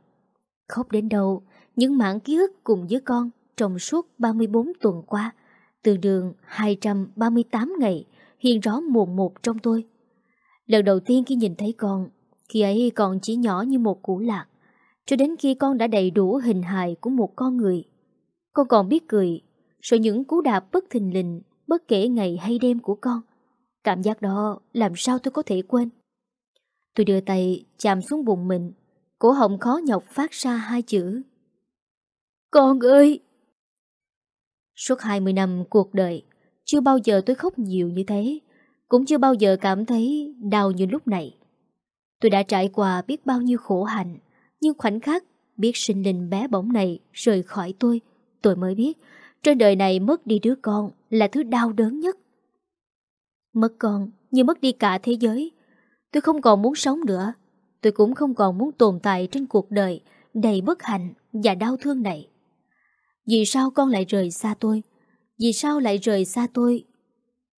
Khóc đến đâu Những mảng ký ức cùng với con Trong suốt 34 tuần qua từ đường 238 ngày Hiện rõ mồn một trong tôi. Lần đầu tiên khi nhìn thấy con, Khi ấy còn chỉ nhỏ như một củ lạc, Cho đến khi con đã đầy đủ hình hài của một con người. Con còn biết cười Rồi những cú đạp bất thình lình Bất kể ngày hay đêm của con. Cảm giác đó làm sao tôi có thể quên? Tôi đưa tay chạm xuống bụng mình, Cổ họng khó nhọc phát ra hai chữ. Con ơi! Suốt 20 năm cuộc đời, Chưa bao giờ tôi khóc nhiều như thế, Cũng chưa bao giờ cảm thấy đau như lúc này. Tôi đã trải qua biết bao nhiêu khổ hạnh, Nhưng khoảnh khắc biết sinh linh bé bỏng này rời khỏi tôi Tôi mới biết Trên đời này mất đi đứa con là thứ đau đớn nhất. Mất con như mất đi cả thế giới, Tôi không còn muốn sống nữa, Tôi cũng không còn muốn tồn tại trên cuộc đời Đầy bất hạnh và đau thương này. Vì sao con lại rời xa tôi? Vì sao lại rời xa tôi?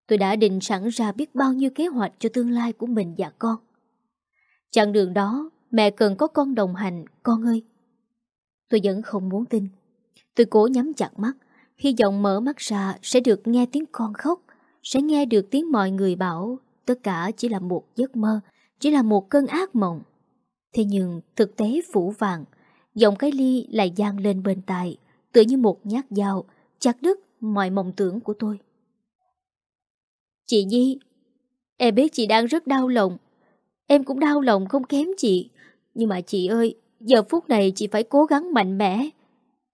Tôi đã định sẵn ra biết bao nhiêu kế hoạch cho tương lai của mình và con. Chặng đường đó, Mẹ cần có con đồng hành, Con ơi. Tôi vẫn không muốn tin. Tôi cố nhắm chặt mắt, Hy vọng mở mắt ra sẽ được nghe tiếng con khóc, Sẽ nghe được tiếng mọi người bảo Tất cả chỉ là một giấc mơ, Chỉ là một cơn ác mộng. Thế nhưng thực tế phủ vàng, Giọng cái ly lại gian lên bên tai. Tựa như một nhát dao, Chặt đứt mọi mộng tưởng của tôi. Chị Nhi, Em biết chị đang rất đau lòng. Em cũng đau lòng không kém chị. Nhưng mà chị ơi, Giờ phút này chị phải cố gắng mạnh mẽ.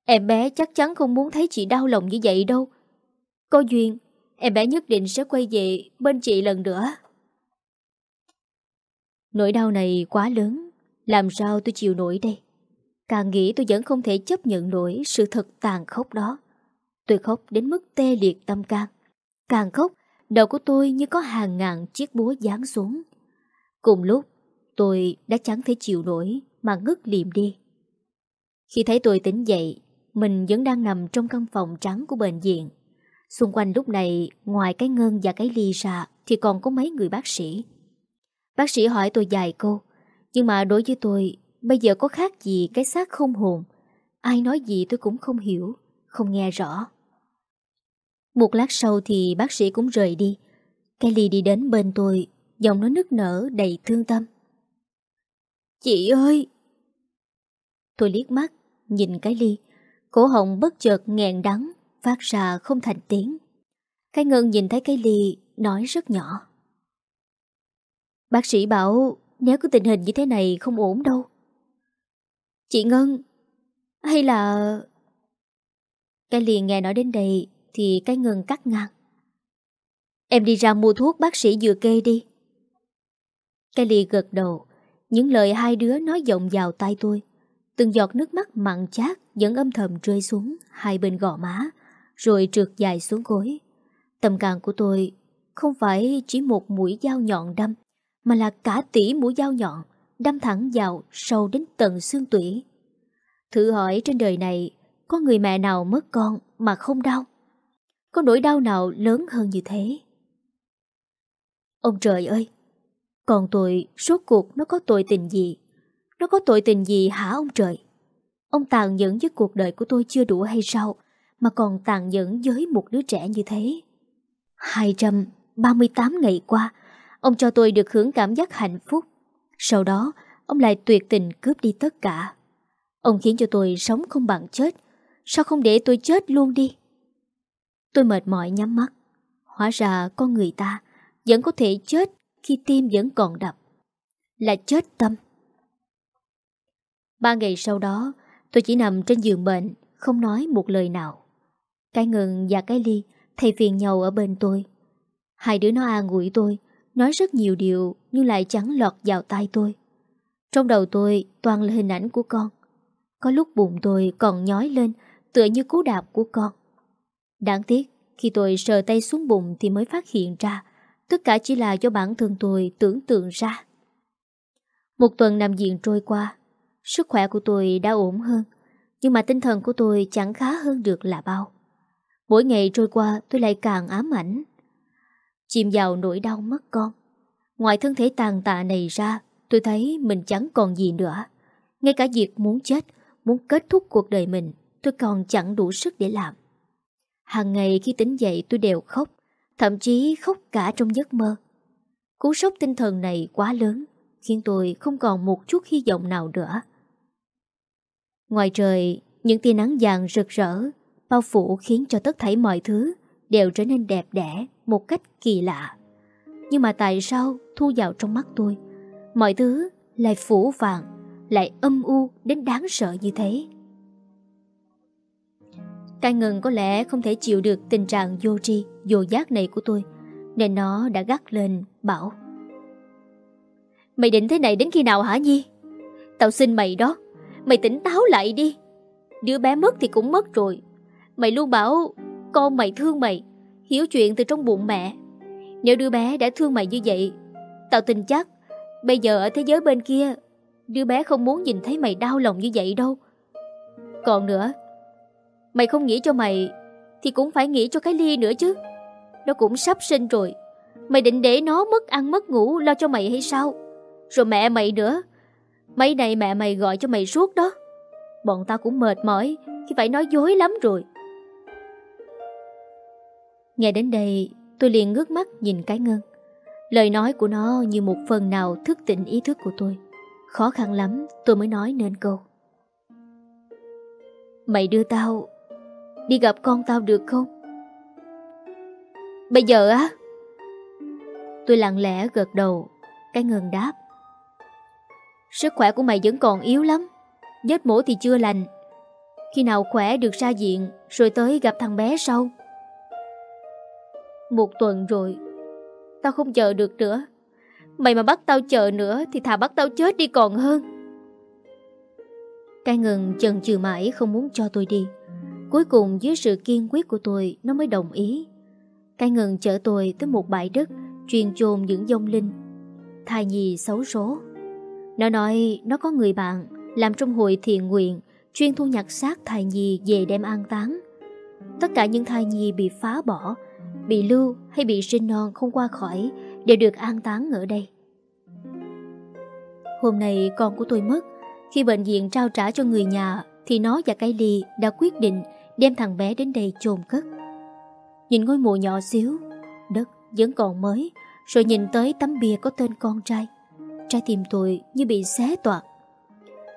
Em bé chắc chắn không muốn thấy chị đau lòng như vậy đâu. Có duyên, Em bé nhất định sẽ quay về bên chị lần nữa. Nỗi đau này quá lớn, Làm sao tôi chịu nổi đây? Càng nghĩ tôi vẫn không thể chấp nhận nổi Sự thật tàn khốc đó. Tôi khóc đến mức tê liệt tâm can. Càng khóc, Đầu của tôi như có hàng ngàn chiếc búa giáng xuống. Cùng lúc, Tôi đã chẳng thể chịu nổi Mà ngất liệm đi. Khi thấy tôi tỉnh dậy, Mình vẫn đang nằm trong căn phòng trắng của bệnh viện. Xung quanh lúc này, Ngoài cái ngân và cái ly ra Thì còn có mấy người bác sĩ. Bác sĩ hỏi tôi dài câu, Nhưng mà đối với tôi Bây giờ có khác gì cái xác không hồn? Ai nói gì tôi cũng không hiểu, Không nghe rõ. Một lát sau thì bác sĩ cũng rời đi. Cái ly đi đến bên tôi, Giọng nó nức nở, đầy thương tâm. Chị ơi! Tôi liếc mắt, Nhìn cái ly. Cổ họng bất chợt nghẹn đắng, Phát ra không thành tiếng. Cái ngân nhìn thấy cái ly, Nói rất nhỏ. Bác sĩ bảo, nếu có tình hình như thế này không ổn đâu. Chị Ngân, hay là... Cái liền nghe nói đến đây thì cái Ngân cắt ngang. Em đi ra mua thuốc bác sĩ vừa kê đi. Cái liền gật đầu, những lời hai đứa nói giọng vào tay tôi. Từng giọt nước mắt mặn chát vẫn âm thầm rơi xuống hai bên gò má, rồi trượt dài xuống gối. Tâm càng của tôi không phải chỉ một mũi dao nhọn đâm, mà là cả tỷ mũi dao nhọn đâm thẳng vào sâu đến tận xương tủy. Thử hỏi trên đời này, có người mẹ nào mất con mà không đau? Có nỗi đau nào lớn hơn như thế? Ông trời ơi! Còn tội Suốt cuộc nó có tội tình gì? Nó có tội tình gì hả ông trời? Ông tàn nhẫn với cuộc đời của tôi chưa đủ hay sao Mà còn tàn nhẫn với một đứa trẻ như thế? 238 ngày qua, Ông cho tôi được hưởng cảm giác hạnh phúc sau đó, Ông lại tuyệt tình cướp đi tất cả. Ông khiến cho tôi sống không bằng chết. Sao không để tôi chết luôn đi? Tôi mệt mỏi nhắm mắt. Hóa ra con người ta Vẫn có thể chết khi tim vẫn còn đập. Là chết tâm. Ba ngày sau đó, Tôi chỉ nằm trên giường bệnh, Không nói một lời nào. Cái ngừng và cái ly Thầy phiền nhau ở bên tôi. Hai đứa nó an ủi tôi Nói rất nhiều điều Nhưng lại chẳng lọt vào tai tôi. Trong đầu tôi toàn là hình ảnh của con. Có lúc bụng tôi còn nhói lên, Tựa như cú đạp của con. Đáng tiếc, Khi tôi sờ tay xuống bụng Thì mới phát hiện ra, Tất cả chỉ là do bản thân tôi tưởng tượng ra. Một tuần nằm viện trôi qua, Sức khỏe của tôi đã ổn hơn, Nhưng mà tinh thần của tôi chẳng khá hơn được là bao. Mỗi ngày trôi qua tôi lại càng ám ảnh. Chìm vào nỗi đau mất con. Ngoài thân thể tàn tạ này ra, Tôi thấy mình chẳng còn gì nữa. Ngay cả việc muốn chết, Muốn kết thúc cuộc đời mình, Tôi còn chẳng đủ sức để làm. Hàng ngày khi tỉnh dậy tôi đều khóc, Thậm chí khóc cả trong giấc mơ. Cú sốc tinh thần này quá lớn, Khiến tôi không còn một chút hy vọng nào nữa. Ngoài trời, Những tia nắng vàng rực rỡ, Bao phủ khiến cho tất thảy mọi thứ Đều trở nên đẹp đẽ. Một cách kỳ lạ. Nhưng mà tại sao thu vào trong mắt tôi? Mọi thứ lại phủ vàng Lại âm u đến đáng sợ như thế. Cái ngừng có lẽ không thể chịu được tình trạng vô tri, vô giác này của tôi Nên nó đã gắt lên bảo. Mày định thế này đến khi nào hả Nhi? Tao xin mày đó Mày tỉnh táo lại đi. Đứa bé mất thì cũng mất rồi. Mày luôn bảo con mày thương mày. Hiểu chuyện từ trong bụng mẹ. Nếu đứa bé đã thương mày như vậy, Tao tin chắc Bây giờ ở thế giới bên kia, Đứa bé không muốn nhìn thấy mày đau lòng như vậy đâu. Còn nữa, Mày không nghĩ cho mày Thì cũng phải nghĩ cho cái ly nữa chứ. Nó cũng sắp sinh rồi, Mày định để nó mất ăn mất ngủ Lo cho mày hay sao? Rồi mẹ mày nữa, Mấy này mẹ mày gọi cho mày suốt đó. Bọn tao cũng mệt mỏi Khi phải nói dối lắm rồi. Nghe đến đây, tôi liền ngước mắt nhìn cái ngân. Lời nói của nó như một phần nào thức tỉnh ý thức của tôi. Khó khăn lắm, tôi mới nói nên câu. Mày đưa tao, Đi gặp con tao được không? Bây giờ á? Tôi lặng lẽ gật đầu, Cái ngân đáp. Sức khỏe của mày vẫn còn yếu lắm, Vết mổ thì chưa lành. Khi nào khỏe được ra diện Rồi tới gặp thằng bé sau? Một tuần rồi. Tao không chờ được nữa. Mày mà bắt tao chờ nữa Thì thà bắt tao chết đi còn hơn. Cái ngừng chần chừ mãi Không muốn cho tôi đi. Cuối cùng dưới sự kiên quyết của tôi, Nó mới đồng ý. Cái ngừng chở tôi tới một bãi đất, Chuyên chôn những dông linh. Thai nhi xấu số. Nó nói nó có người bạn, Làm trong hội thiện nguyện, Chuyên thu nhặt xác thai nhi về đem an táng. Tất cả những thai nhi bị phá bỏ Bị lưu hay bị sinh non không qua khỏi Đều được an táng ở đây. Hôm nay con của tôi mất. Khi bệnh viện trao trả cho người nhà Thì nó và cái ly đã quyết định Đem thằng bé đến đây chôn cất. Nhìn ngôi mộ nhỏ xíu, Đất vẫn còn mới, Rồi nhìn tới tấm bia có tên con trai. Trái tim tôi như bị xé toạc.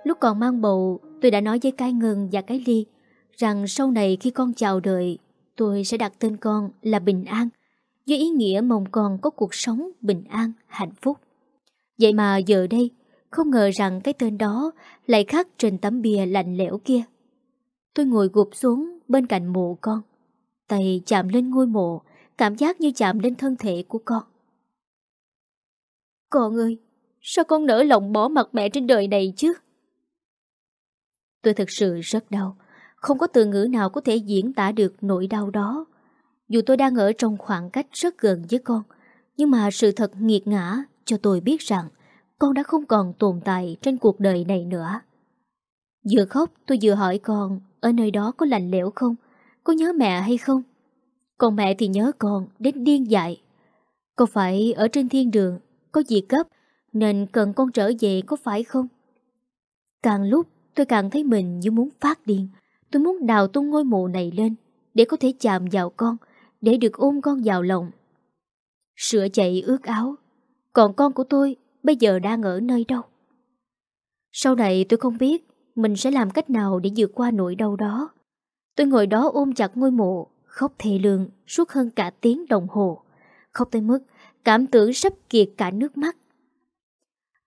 Lúc còn mang bầu, Tôi đã nói với cái ngừng và cái ly Rằng sau này khi con chào đời Tôi sẽ đặt tên con là Bình An. Với ý nghĩa mong con có cuộc sống bình an, hạnh phúc. Vậy mà giờ đây Không ngờ rằng cái tên đó Lại khắc trên tấm bia lạnh lẽo kia. Tôi ngồi gục xuống bên cạnh mộ con Tay chạm lên ngôi mộ Cảm giác như chạm lên thân thể của con. Con ơi Sao con nỡ lòng bỏ mặt mẹ trên đời này chứ? Tôi thật sự rất đau không có từ ngữ nào có thể diễn tả được nỗi đau đó Dù tôi đang ở trong khoảng cách rất gần với con, Nhưng mà sự thật nghiệt ngã cho tôi biết rằng Con đã không còn tồn tại trên cuộc đời này nữa Vừa khóc, tôi vừa hỏi con, Ở nơi đó có lạnh lẽo không Có nhớ mẹ hay không Còn mẹ thì nhớ con đến điên dại. Có phải ở trên thiên đường có việc gấp nên cần con trở về có phải không? Càng lúc tôi càng thấy mình như muốn phát điên. Tôi muốn đào tung ngôi mộ này lên để có thể chạm vào con, để được ôm con vào lòng. Sữa chạy ướt áo, còn con của tôi bây giờ đang ở nơi đâu? Sau này tôi không biết mình sẽ làm cách nào để vượt qua nỗi đau đó. Tôi ngồi đó ôm chặt ngôi mộ, khóc thề lương suốt hơn cả tiếng đồng hồ. Khóc tới mức cảm tưởng sắp kiệt cả nước mắt.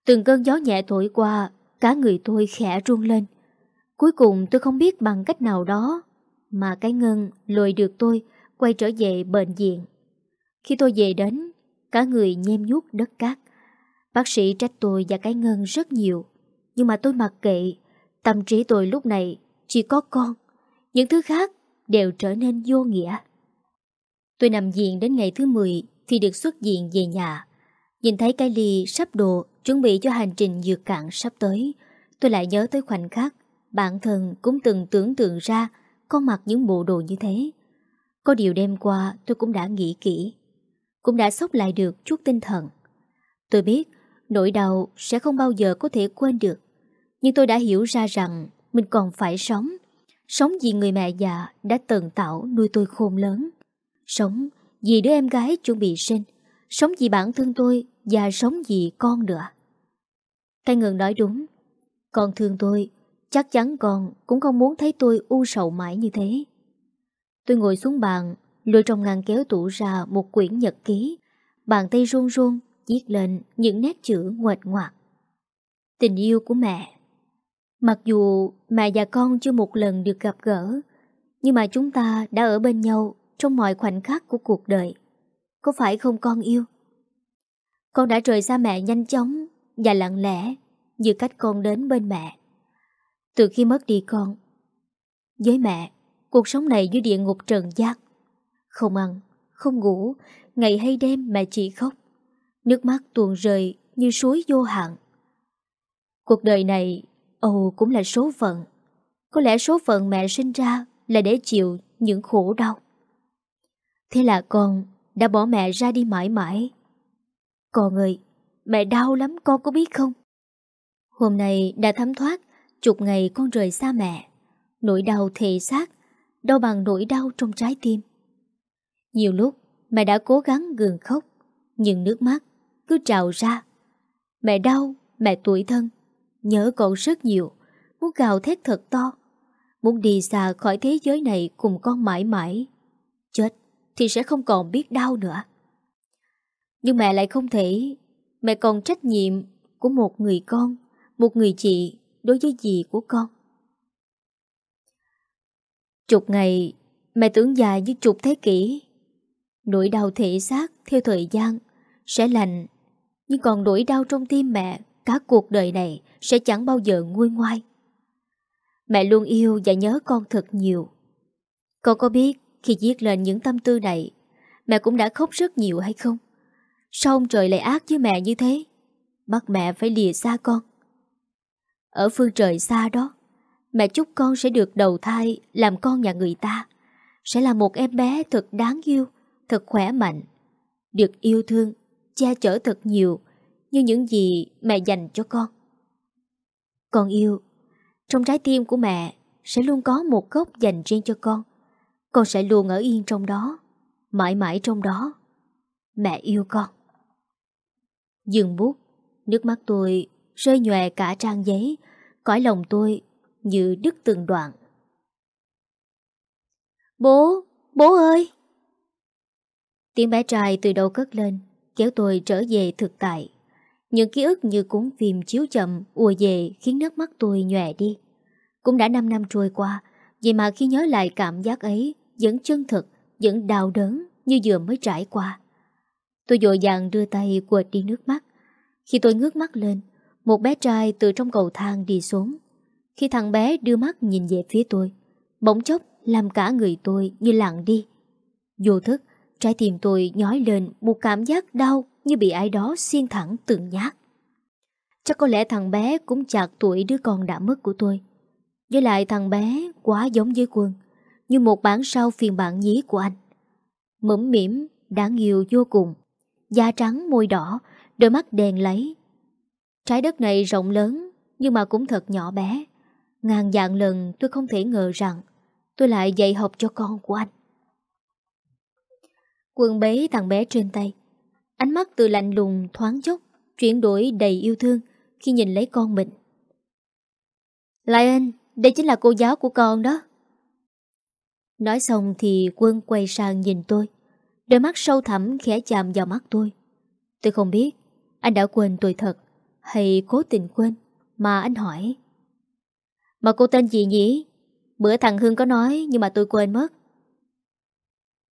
Từng cơn gió nhẹ thổi qua, cả người tôi khẽ run lên. Cuối cùng tôi không biết bằng cách nào đó mà cái ngân lùi được tôi quay trở về bệnh viện. Khi tôi về đến, cả người nhem nhuốc đất cát. Bác sĩ trách tôi và cái ngân rất nhiều, nhưng mà tôi mặc kệ. Tâm trí tôi lúc này chỉ có con, những thứ khác đều trở nên vô nghĩa. Tôi nằm viện đến ngày thứ 10 thì được xuất viện về nhà. Nhìn thấy cái ly sắp đồ chuẩn bị cho hành trình dược cạn sắp tới, tôi lại nhớ tới khoảnh khắc bản thân cũng từng tưởng tượng ra con mặc những bộ đồ như thế. Có điều đêm qua tôi cũng đã nghĩ kỹ, cũng đã sốc lại được chút tinh thần. Tôi biết nỗi đau sẽ không bao giờ có thể quên được, nhưng tôi đã hiểu ra rằng mình còn phải sống. Sống vì người mẹ già đã từng tạo nuôi tôi khôn lớn. Sống vì đứa em gái chuẩn bị sinh. Sống vì bản thân tôi và sống vì con nữa. Cái ngừng nói đúng. Con thương tôi, chắc chắn con cũng không muốn thấy tôi u sầu mãi như thế. Tôi ngồi xuống bàn, lôi trong ngăn kéo tủ ra một quyển nhật ký. Bàn tay run run, viết lên những nét chữ ngoệt ngoạc. Tình yêu của mẹ Mặc dù mẹ và con chưa một lần được gặp gỡ, nhưng mà chúng ta đã ở bên nhau trong mọi khoảnh khắc của cuộc đời. Có phải không con yêu? Con đã rời xa mẹ nhanh chóng và lặng lẽ như cách con đến bên mẹ. Từ khi mất đi con, với mẹ, cuộc sống này dưới địa ngục trần gian. Không ăn, không ngủ, ngày hay đêm mẹ chỉ khóc. Nước mắt tuôn rơi như suối vô hạn. Cuộc đời này, ồ cũng là số phận. Có lẽ số phận mẹ sinh ra là để chịu những khổ đau. Thế là con đã bỏ mẹ ra đi mãi mãi. Con ơi, mẹ đau lắm con có biết không? Hôm nay đã thấm thoát chục ngày con rời xa mẹ. Nỗi đau thể xác, đau bằng nỗi đau trong trái tim. Nhiều lúc mẹ đã cố gắng gường khóc, nhưng nước mắt cứ trào ra. Mẹ đau, mẹ tuổi thân, nhớ con rất nhiều, muốn gào thét thật to, muốn đi xa khỏi thế giới này cùng con mãi mãi. Chết thì sẽ không còn biết đau nữa. Nhưng mẹ lại không thể, mẹ còn trách nhiệm của một người con, một người chị đối với dì của con. Chục ngày, mẹ tưởng dài như chục thế kỷ. Nỗi đau thể xác theo thời gian sẽ lành, nhưng còn nỗi đau trong tim mẹ cả cuộc đời này sẽ chẳng bao giờ nguôi ngoai. Mẹ luôn yêu và nhớ con thật nhiều. Con có biết khi viết lên những tâm tư này, mẹ cũng đã khóc rất nhiều hay không? Sao ông trời lại ác với mẹ như thế? Bắt mẹ phải lìa xa con. Ở phương trời xa đó, mẹ chúc con sẽ được đầu thai làm con nhà người ta. Sẽ là một em bé thật đáng yêu, thật khỏe mạnh. Được yêu thương, che chở thật nhiều như những gì mẹ dành cho con. Con yêu, trong trái tim của mẹ sẽ luôn có một góc dành riêng cho con. Con sẽ luôn ở yên trong đó, mãi mãi trong đó. Mẹ yêu con. Dừng bút, nước mắt tôi rơi nhòe cả trang giấy, cõi lòng tôi như đứt từng đoạn. Bố, bố ơi! Tiếng bé trai từ đầu cất lên, kéo tôi trở về thực tại. Những ký ức như cuốn phim chiếu chậm ùa về khiến nước mắt tôi nhòe đi. Cũng đã 5 năm trôi qua, vậy mà khi nhớ lại cảm giác ấy vẫn chân thực, vẫn đau đớn như vừa mới trải qua. Tôi dội dàng đưa tay quệt đi nước mắt. Khi tôi ngước mắt lên, một bé trai từ trong cầu thang đi xuống. Khi thằng bé đưa mắt nhìn về phía tôi, bỗng chốc làm cả người tôi như lặng đi. Vô thức, trái tim tôi nhói lên một cảm giác đau như bị ai đó xiên thẳng từng nhát. Chắc có lẽ thằng bé cũng chạc tuổi đứa con đã mất của tôi. Với lại thằng bé quá giống với quân, như một bản sao phiên bản nhí của anh. Mẫm mỉm, đáng yêu vô cùng. Da trắng, môi đỏ, đôi mắt đèn lấy. Trái đất này rộng lớn, nhưng mà cũng thật nhỏ bé. Ngàn dạng lần tôi không thể ngờ rằng tôi lại dạy học cho con của anh. Quân bế thằng bé trên tay. Ánh mắt từ lạnh lùng thoáng chốc, chuyển đổi đầy yêu thương khi nhìn lấy con mình. Lion, đây chính là cô giáo của con đó. Nói xong thì quân quay sang nhìn tôi. Đôi mắt sâu thẳm khẽ chạm vào mắt tôi. Tôi không biết anh đã quên tôi thật hay cố tình quên mà anh hỏi. Mà cô tên gì nhỉ? Bữa thằng Hương có nói nhưng mà tôi quên mất.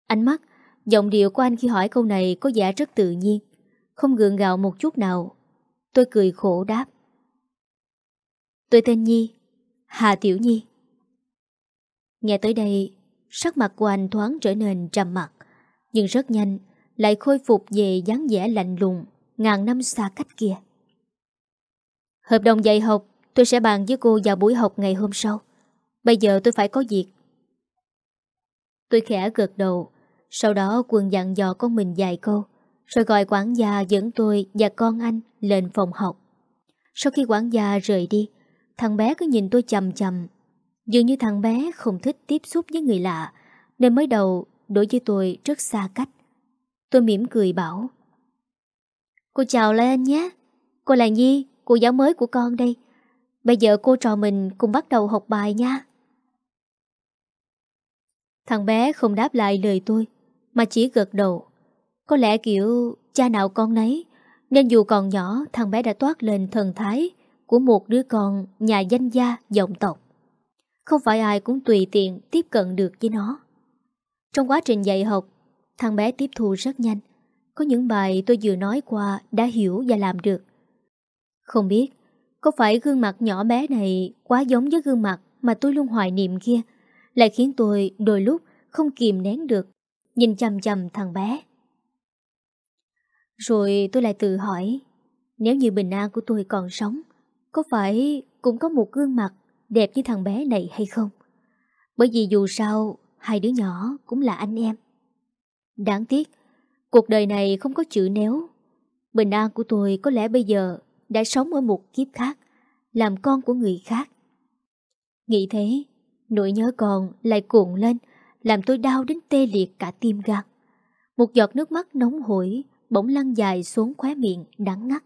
Ánh mắt, giọng điệu của anh khi hỏi câu này có vẻ rất tự nhiên, không gượng gạo một chút nào. Tôi cười khổ đáp. Tôi tên Nhi, Hà Tiểu Nhi. Nghe tới đây, sắc mặt của anh thoáng trở nên trầm mặt, nhưng rất nhanh lại khôi phục về dáng vẻ lạnh lùng ngàn năm xa cách kia. Hợp đồng dạy học tôi sẽ bàn với cô vào buổi học ngày hôm sau. Bây giờ tôi phải có việc. Tôi khẽ gật đầu, sau đó quân dặn dò con mình vài câu, rồi gọi quản gia dẫn tôi và con anh lên phòng học. Sau khi quản gia rời đi, thằng bé cứ nhìn tôi chầm chầm. Dường như thằng bé không thích tiếp xúc với người lạ, nên mới đầu đối với tôi rất xa cách. Tôi mỉm cười bảo. Cô chào lên nhé. Cô là Nhi, cô giáo mới của con đây. Bây giờ cô trò mình cùng bắt đầu học bài nha. Thằng bé không đáp lại lời tôi, mà chỉ gật đầu. Có lẽ kiểu cha nào con nấy, nên dù còn nhỏ thằng bé đã toát lên thần thái của một đứa con nhà danh gia dòng tộc. Không phải ai cũng tùy tiện tiếp cận được với nó. Trong quá trình dạy học, thằng bé tiếp thu rất nhanh. Có những bài tôi vừa nói qua đã hiểu và làm được. Không biết, có phải gương mặt nhỏ bé này quá giống với gương mặt mà tôi luôn hoài niệm kia, lại khiến tôi đôi lúc không kìm nén được, nhìn chầm chầm thằng bé. Rồi tôi lại tự hỏi, nếu như bình an của tôi còn sống, có phải cũng có một gương mặt đẹp như thằng bé này hay không? Bởi vì dù sao, hai đứa nhỏ cũng là anh em. Đáng tiếc, cuộc đời này không có chữ nếu. Bình an của tôi có lẽ bây giờ đã sống ở một kiếp khác, làm con của người khác. Nghĩ thế, nỗi nhớ còn lại cuộn lên, làm tôi đau đến tê liệt cả tim gan. Một giọt nước mắt nóng hổi bỗng lăn dài xuống khóe miệng đắng ngắt.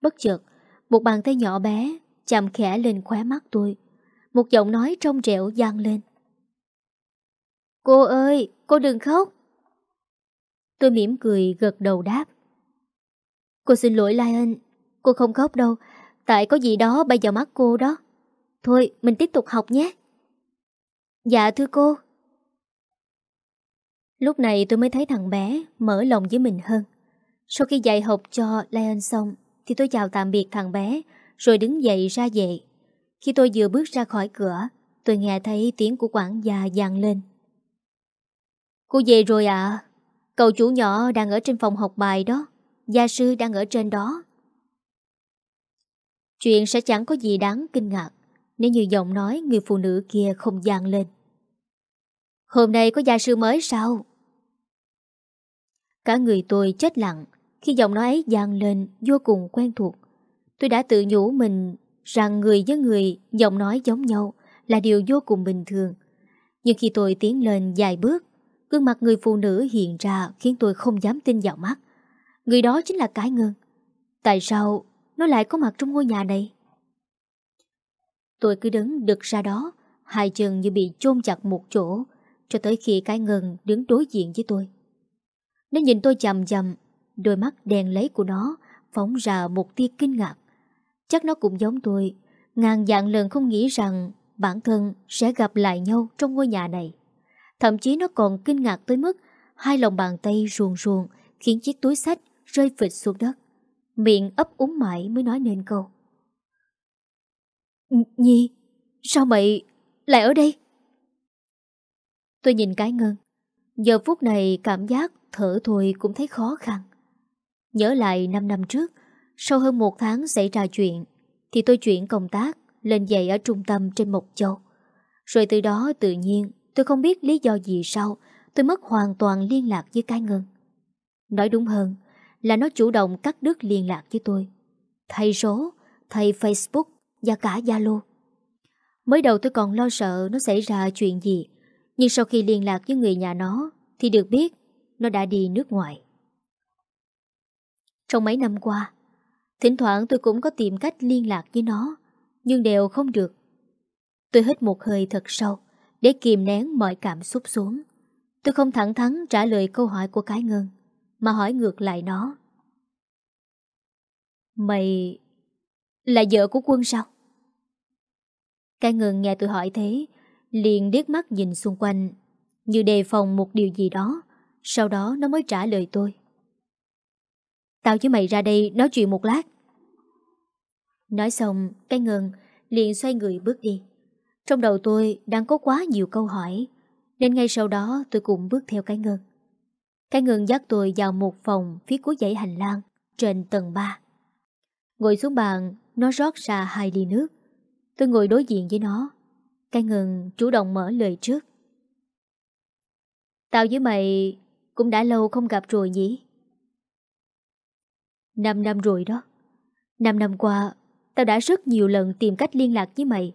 Bất chợt, một bàn tay nhỏ bé chạm khẽ lên khóe mắt tôi. Một giọng nói trong trẻo gian lên. Cô ơi, cô đừng khóc. Tôi mỉm cười gật đầu đáp. Cô xin lỗi Lion, cô không khóc đâu, tại có gì đó bay vào mắt cô đó. Thôi, mình tiếp tục học nhé. Dạ thưa cô. Lúc này tôi mới thấy thằng bé mở lòng với mình hơn. Sau khi dạy học cho Lion xong, thì tôi chào tạm biệt thằng bé, rồi đứng dậy ra về. Khi tôi vừa bước ra khỏi cửa, tôi nghe thấy tiếng của quản gia vang lên. Cô về rồi ạ. À? Cậu chủ nhỏ đang ở trên phòng học bài đó. Gia sư đang ở trên đó. Chuyện sẽ chẳng có gì đáng kinh ngạc nếu như giọng nói người phụ nữ kia không gian lên. Hôm nay có gia sư mới sao? Cả người tôi chết lặng khi giọng nói ấy gian lên vô cùng quen thuộc. Tôi đã tự nhủ mình rằng người với người giọng nói giống nhau là điều vô cùng bình thường. Nhưng khi tôi tiến lên vài bước, gương mặt người phụ nữ hiện ra khiến tôi không dám tin vào mắt. Người đó chính là Cái Ngân. Tại sao nó lại có mặt trong ngôi nhà này? Tôi cứ đứng đực ra đó, hai chân như bị chôn chặt một chỗ, cho tới khi Cái Ngân đứng đối diện với tôi. Nó nhìn tôi chầm chầm, đôi mắt đèn lấy của nó phóng ra một tia kinh ngạc. Chắc nó cũng giống tôi, ngàn dạng lần không nghĩ rằng bản thân sẽ gặp lại nhau trong ngôi nhà này. Thậm chí nó còn kinh ngạc tới mức hai lòng bàn tay ruồn ruồn khiến chiếc túi sách rơi phịch xuống đất. Miệng ấp úng mãi mới nói nên câu. Nhi, sao mày lại ở đây? Tôi nhìn cái ngân. Giờ phút này cảm giác thở thôi cũng thấy khó khăn. Nhớ lại 5 năm trước, sau hơn một tháng xảy ra chuyện, thì tôi chuyển công tác lên dạy ở trung tâm trên Mộc Châu. Rồi từ đó tự nhiên tôi không biết lý do gì sao tôi mất hoàn toàn liên lạc với cái ngân. Nói đúng hơn là nó chủ động cắt đứt liên lạc với tôi. Thay số, thay Facebook và cả Zalo. Mới đầu tôi còn lo sợ nó xảy ra chuyện gì, nhưng sau khi liên lạc với người nhà nó thì được biết nó đã đi nước ngoài. Trong mấy năm qua, thỉnh thoảng tôi cũng có tìm cách liên lạc với nó, nhưng đều không được. Tôi hít một hơi thật sâu để kìm nén mọi cảm xúc xuống. Tôi không thẳng thắn trả lời câu hỏi của cái ngân, mà hỏi ngược lại nó. Mày là vợ của quân sao? Cái ngân nghe tôi hỏi thế, liền điếc mắt nhìn xung quanh, như đề phòng một điều gì đó, sau đó nó mới trả lời tôi. Tao với mày ra đây nói chuyện một lát. Nói xong, cái ngân liền xoay người bước đi. Trong đầu tôi đang có quá nhiều câu hỏi, nên ngay sau đó tôi cũng bước theo cái ngân. Cái Ngừng dắt tôi vào một phòng phía cuối dãy hành lang, trên tầng 3. Ngồi xuống bàn, nó rót ra hai ly nước. Tôi ngồi đối diện với nó. Cái Ngừng chủ động mở lời trước. Tao với mày cũng đã lâu không gặp rồi nhỉ? Năm năm rồi đó. Năm năm qua, tao đã rất nhiều lần tìm cách liên lạc với mày.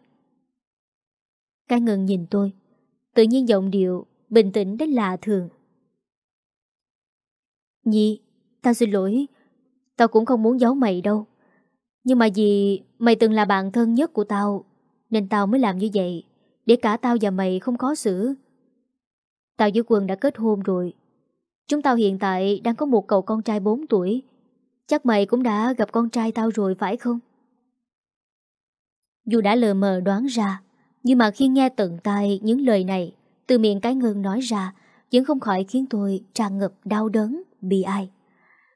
Cái Ngừng nhìn tôi, tự nhiên giọng điệu, bình tĩnh đến lạ thường. Nhi, tao xin lỗi, tao cũng không muốn giấu mày đâu. Nhưng mà vì mày từng là bạn thân nhất của tao, nên tao mới làm như vậy, để cả tao và mày không khó xử. Tao với Quân đã kết hôn rồi. Chúng tao hiện tại đang có một cậu con trai 4 tuổi. Chắc mày cũng đã gặp con trai tao rồi phải không? Dù đã lờ mờ đoán ra, nhưng mà khi nghe tận tai những lời này từ miệng cái ngân nói ra, vẫn không khỏi khiến tôi tràn ngập đau đớn, bi ai.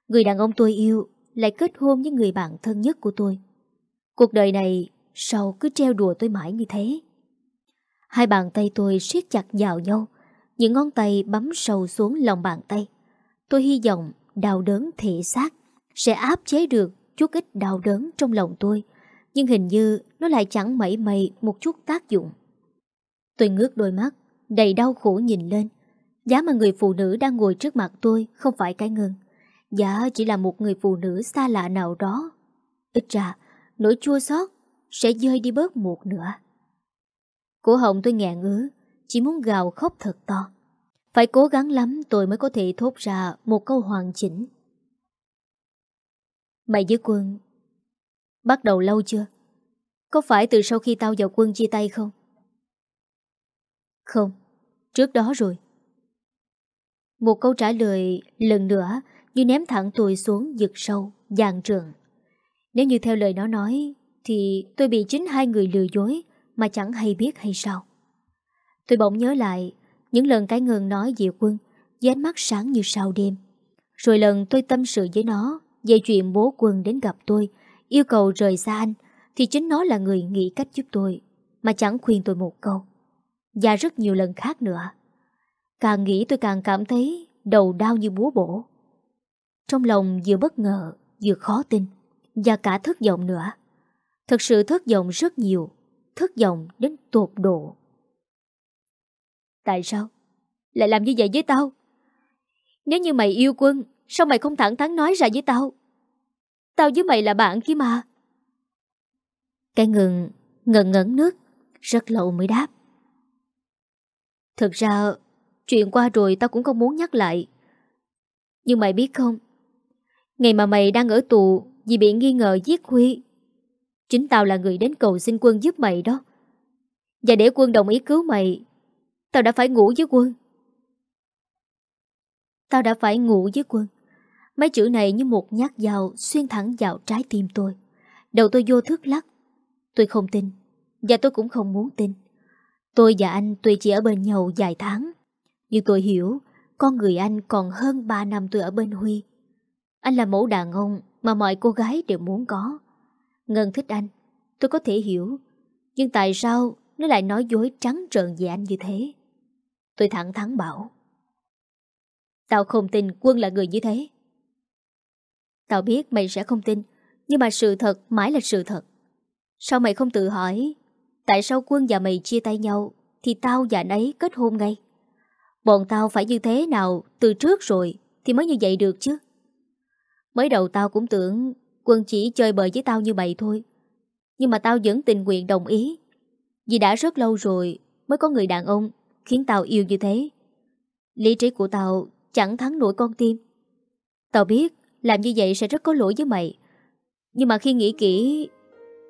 Người đàn ông tôi yêu lại kết hôn với người bạn thân nhất của tôi. Cuộc đời này sao cứ treo đùa tôi mãi như thế? Hai bàn tay tôi siết chặt vào nhau, những ngón tay bấm sâu xuống lòng bàn tay. Tôi hy vọng đau đớn thể xác sẽ áp chế được chút ít đau đớn trong lòng tôi, nhưng hình như nó lại chẳng mảy may một chút tác dụng. Tôi ngước đôi mắt, đầy đau khổ nhìn lên. Giá mà người phụ nữ đang ngồi trước mặt tôi không phải cái ngân. Giá chỉ là một người phụ nữ xa lạ nào đó. Ít ra, nỗi chua xót sẽ rơi đi bớt một nữa. Cổ họng tôi ngẹn ứ, chỉ muốn gào khóc thật to. Phải cố gắng lắm tôi mới có thể thốt ra một câu hoàn chỉnh. Mày với quân Bắt đầu lâu chưa? Có phải từ sau khi tao vào quân chia tay không? Không, trước đó rồi. Một câu trả lời lần nữa như ném thẳng tôi xuống vực sâu, dàn trường. Nếu như theo lời nó nói, thì tôi bị chính hai người lừa dối mà chẳng hay biết hay sao. Tôi bỗng nhớ lại những lần cái ngừng nói về quân với ánh mắt sáng như sao đêm. Rồi lần tôi tâm sự với nó về chuyện bố quân đến gặp tôi yêu cầu rời xa anh thì chính nó là người nghĩ cách giúp tôi mà chẳng khuyên tôi một câu. Và rất nhiều lần khác nữa. Càng nghĩ tôi càng cảm thấy đầu đau như búa bổ. Trong lòng vừa bất ngờ, vừa khó tin và cả thất vọng nữa. Thật sự thất vọng rất nhiều, thất vọng đến tột độ. Tại sao? Lại làm như vậy với tao? Nếu như mày yêu quân, sao mày không thẳng thắn nói ra với tao? Tao với mày là bạn kia mà. Cái ngừng, ngẩn ngẩn nước, rất lâu mới đáp. Thực ra, chuyện qua rồi tao cũng không muốn nhắc lại. Nhưng mày biết không, ngày mà mày đang ở tù vì bị nghi ngờ giết Huy, chính tao là người đến cầu xin quân giúp mày đó. Và để quân đồng ý cứu mày, tao đã phải ngủ với quân. Tao đã phải ngủ với quân. Mấy chữ này như một nhát dao xuyên thẳng vào trái tim tôi. Đầu tôi vô thức lắc. Tôi không tin. Và tôi cũng không muốn tin. Tôi và anh tuy chỉ ở bên nhau vài tháng. Nhưng tôi hiểu, con người anh còn hơn 3 năm tôi ở bên Huy. Anh là mẫu đàn ông mà mọi cô gái đều muốn có. Ngân thích anh. Tôi có thể hiểu. Nhưng tại sao nó lại nói dối trắng trợn về anh như thế? Tôi thẳng thắn bảo. Tao không tin Quân là người như thế. Tao biết mày sẽ không tin, Nhưng mà sự thật mãi là sự thật Sao mày không tự hỏi, Tại sao Quân và mày chia tay nhau Thì tao và anh ấy kết hôn ngay Bọn tao phải như thế nào từ trước rồi thì mới như vậy được chứ. Mới đầu tao cũng tưởng quân chỉ chơi bời với tao như vậy thôi. Nhưng mà tao vẫn tình nguyện đồng ý. Vì đã rất lâu rồi mới có người đàn ông khiến tao yêu như thế. Lý trí của tao chẳng thắng nổi con tim. Tao biết làm như vậy sẽ rất có lỗi với mày. Nhưng mà khi nghĩ kỹ,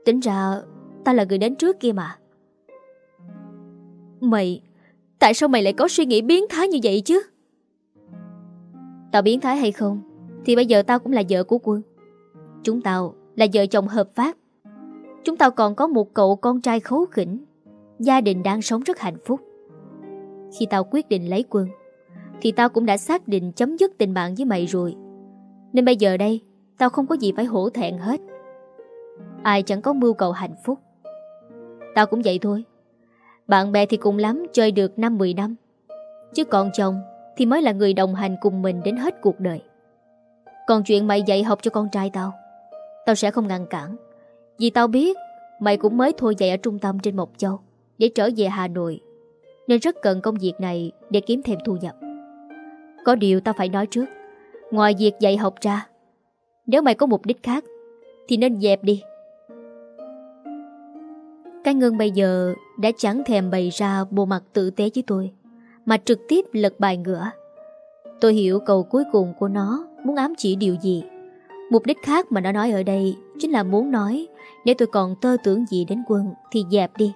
tính ra tao là người đến trước kia mà. Mày, tại sao mày lại có suy nghĩ biến thái như vậy chứ? Tao biến thái hay không, thì bây giờ tao cũng là vợ của quân. Chúng tao là vợ chồng hợp pháp. Chúng tao còn có một cậu con trai khấu khỉnh. Gia đình đang sống rất hạnh phúc. Khi tao quyết định lấy quân, thì tao cũng đã xác định chấm dứt tình bạn với mày rồi. Nên bây giờ đây, tao không có gì phải hổ thẹn hết. Ai chẳng có mưu cầu hạnh phúc. Tao cũng vậy thôi. Bạn bè thì cùng lắm chơi được 5-10 năm. Chứ còn chồng thì mới là người đồng hành cùng mình đến hết cuộc đời. Còn chuyện mày dạy học cho con trai tao, tao sẽ không ngăn cản. Vì tao biết mày cũng mới thôi dạy ở trung tâm trên Mộc Châu để trở về Hà Nội. Nên rất cần công việc này để kiếm thêm thu nhập. Có điều tao phải nói trước. Ngoài việc dạy học ra, nếu mày có mục đích khác, thì nên dẹp đi. Cái ngân bây giờ đã chẳng thèm bày ra bộ mặt tử tế với tôi, mà trực tiếp lật bài ngửa. Tôi hiểu câu cuối cùng của nó muốn ám chỉ điều gì. Mục đích khác mà nó nói ở đây chính là muốn nói nếu tôi còn tơ tưởng gì đến quân thì dẹp đi.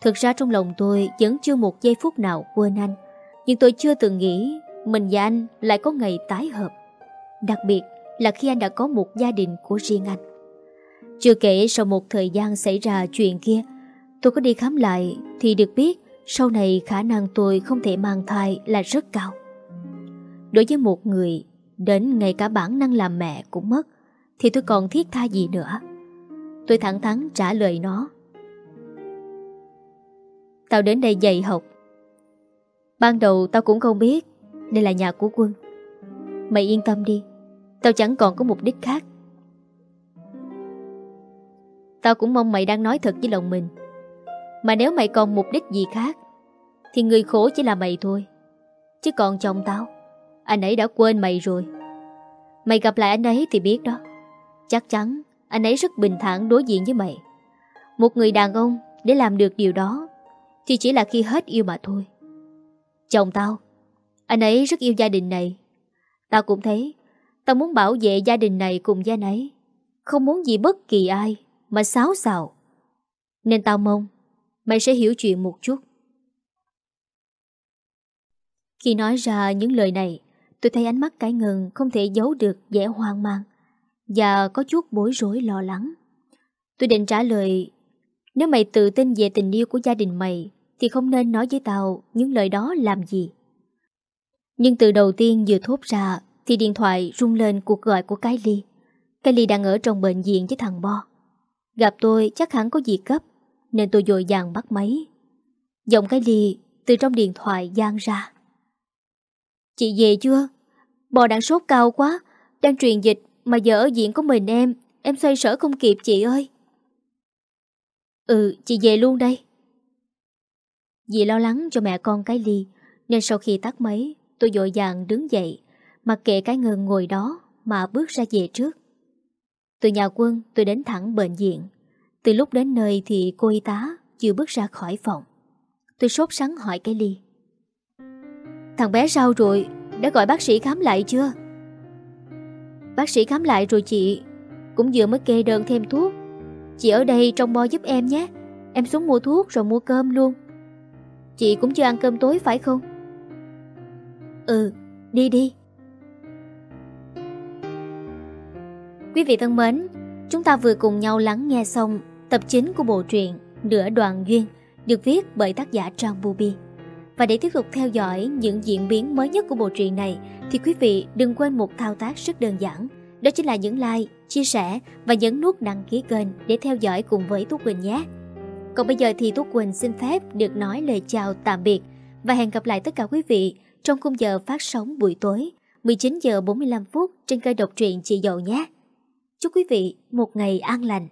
Thực ra trong lòng tôi vẫn chưa một giây phút nào quên anh, nhưng tôi chưa từng nghĩ mình và anh lại có ngày tái hợp. Đặc biệt là khi anh đã có một gia đình của riêng anh. Chưa kể sau một thời gian xảy ra chuyện kia, tôi có đi khám lại thì được biết sau này khả năng tôi không thể mang thai là rất cao. Đối với một người, đến ngay cả bản năng làm mẹ cũng mất, thì tôi còn thiết tha gì nữa. Tôi thẳng thắn trả lời nó. Tao đến đây dạy học. Ban đầu tao cũng không biết đây là nhà của quân. Mày yên tâm đi, tao chẳng còn có mục đích khác. Tao cũng mong mày đang nói thật với lòng mình. Mà nếu mày còn mục đích gì khác, thì người khổ chỉ là mày thôi. Chứ còn chồng tao, anh ấy đã quên mày rồi. Mày gặp lại anh ấy thì biết đó. Chắc chắn anh ấy rất bình thản đối diện với mày. Một người đàn ông để làm được điều đó thì chỉ là khi hết yêu mà thôi. Chồng tao, anh ấy rất yêu gia đình này. Tao cũng thấy, tao muốn bảo vệ gia đình này cùng với anh ấy. Không muốn gì bất kỳ ai mà xáo xào. Nên tao mong mày sẽ hiểu chuyện một chút. Khi nói ra những lời này, tôi thấy ánh mắt cái ngừng không thể giấu được vẻ hoang mang và có chút bối rối lo lắng. Tôi định trả lời nếu mày tự tin về tình yêu của gia đình mày thì không nên nói với tao những lời đó làm gì. Nhưng từ đầu tiên vừa thốt ra thì điện thoại rung lên cuộc gọi của cái ly. Cái ly đang ở trong bệnh viện với thằng Bo. Gặp tôi chắc hẳn có việc cấp nên tôi dội dàng bắt máy. Giọng cái ly từ trong điện thoại gian ra. Chị về chưa? Bò đang sốt cao quá, đang truyền dịch mà giờ ở diện có mình em, em xoay sở không kịp chị ơi. Ừ, chị về luôn đây. Dì lo lắng cho mẹ con cái ly, nên sau khi tắt máy, tôi dội dàng đứng dậy, mặc kệ cái ngân ngồi đó mà bước ra về trước. Từ nhà quân tôi đến thẳng bệnh viện. Từ lúc đến nơi thì cô y tá chưa bước ra khỏi phòng. Tôi sốt sắng hỏi cái ly. Thằng bé sao rồi? Đã gọi bác sĩ khám lại chưa? Bác sĩ khám lại rồi chị Cũng vừa mới kê đơn thêm thuốc Chị ở đây trong bo giúp em nhé Em xuống mua thuốc rồi mua cơm luôn Chị cũng chưa ăn cơm tối phải không? Ừ, đi đi Quý vị thân mến Chúng ta vừa cùng nhau lắng nghe xong Tập chính của bộ truyện Nửa đoàn duyên Được viết bởi tác giả Trang Bubi Và để tiếp tục theo dõi những diễn biến mới nhất của bộ truyện này thì quý vị đừng quên một thao tác rất đơn giản. Đó chính là nhấn like, chia sẻ và nhấn nút đăng ký kênh để theo dõi cùng với Tú Quỳnh nhé. Còn bây giờ thì Tú Quỳnh xin phép được nói lời chào tạm biệt và hẹn gặp lại tất cả quý vị trong khung giờ phát sóng buổi tối 19 giờ 45 phút trên kênh độc truyện Chị Dậu nhé. Chúc quý vị một ngày an lành.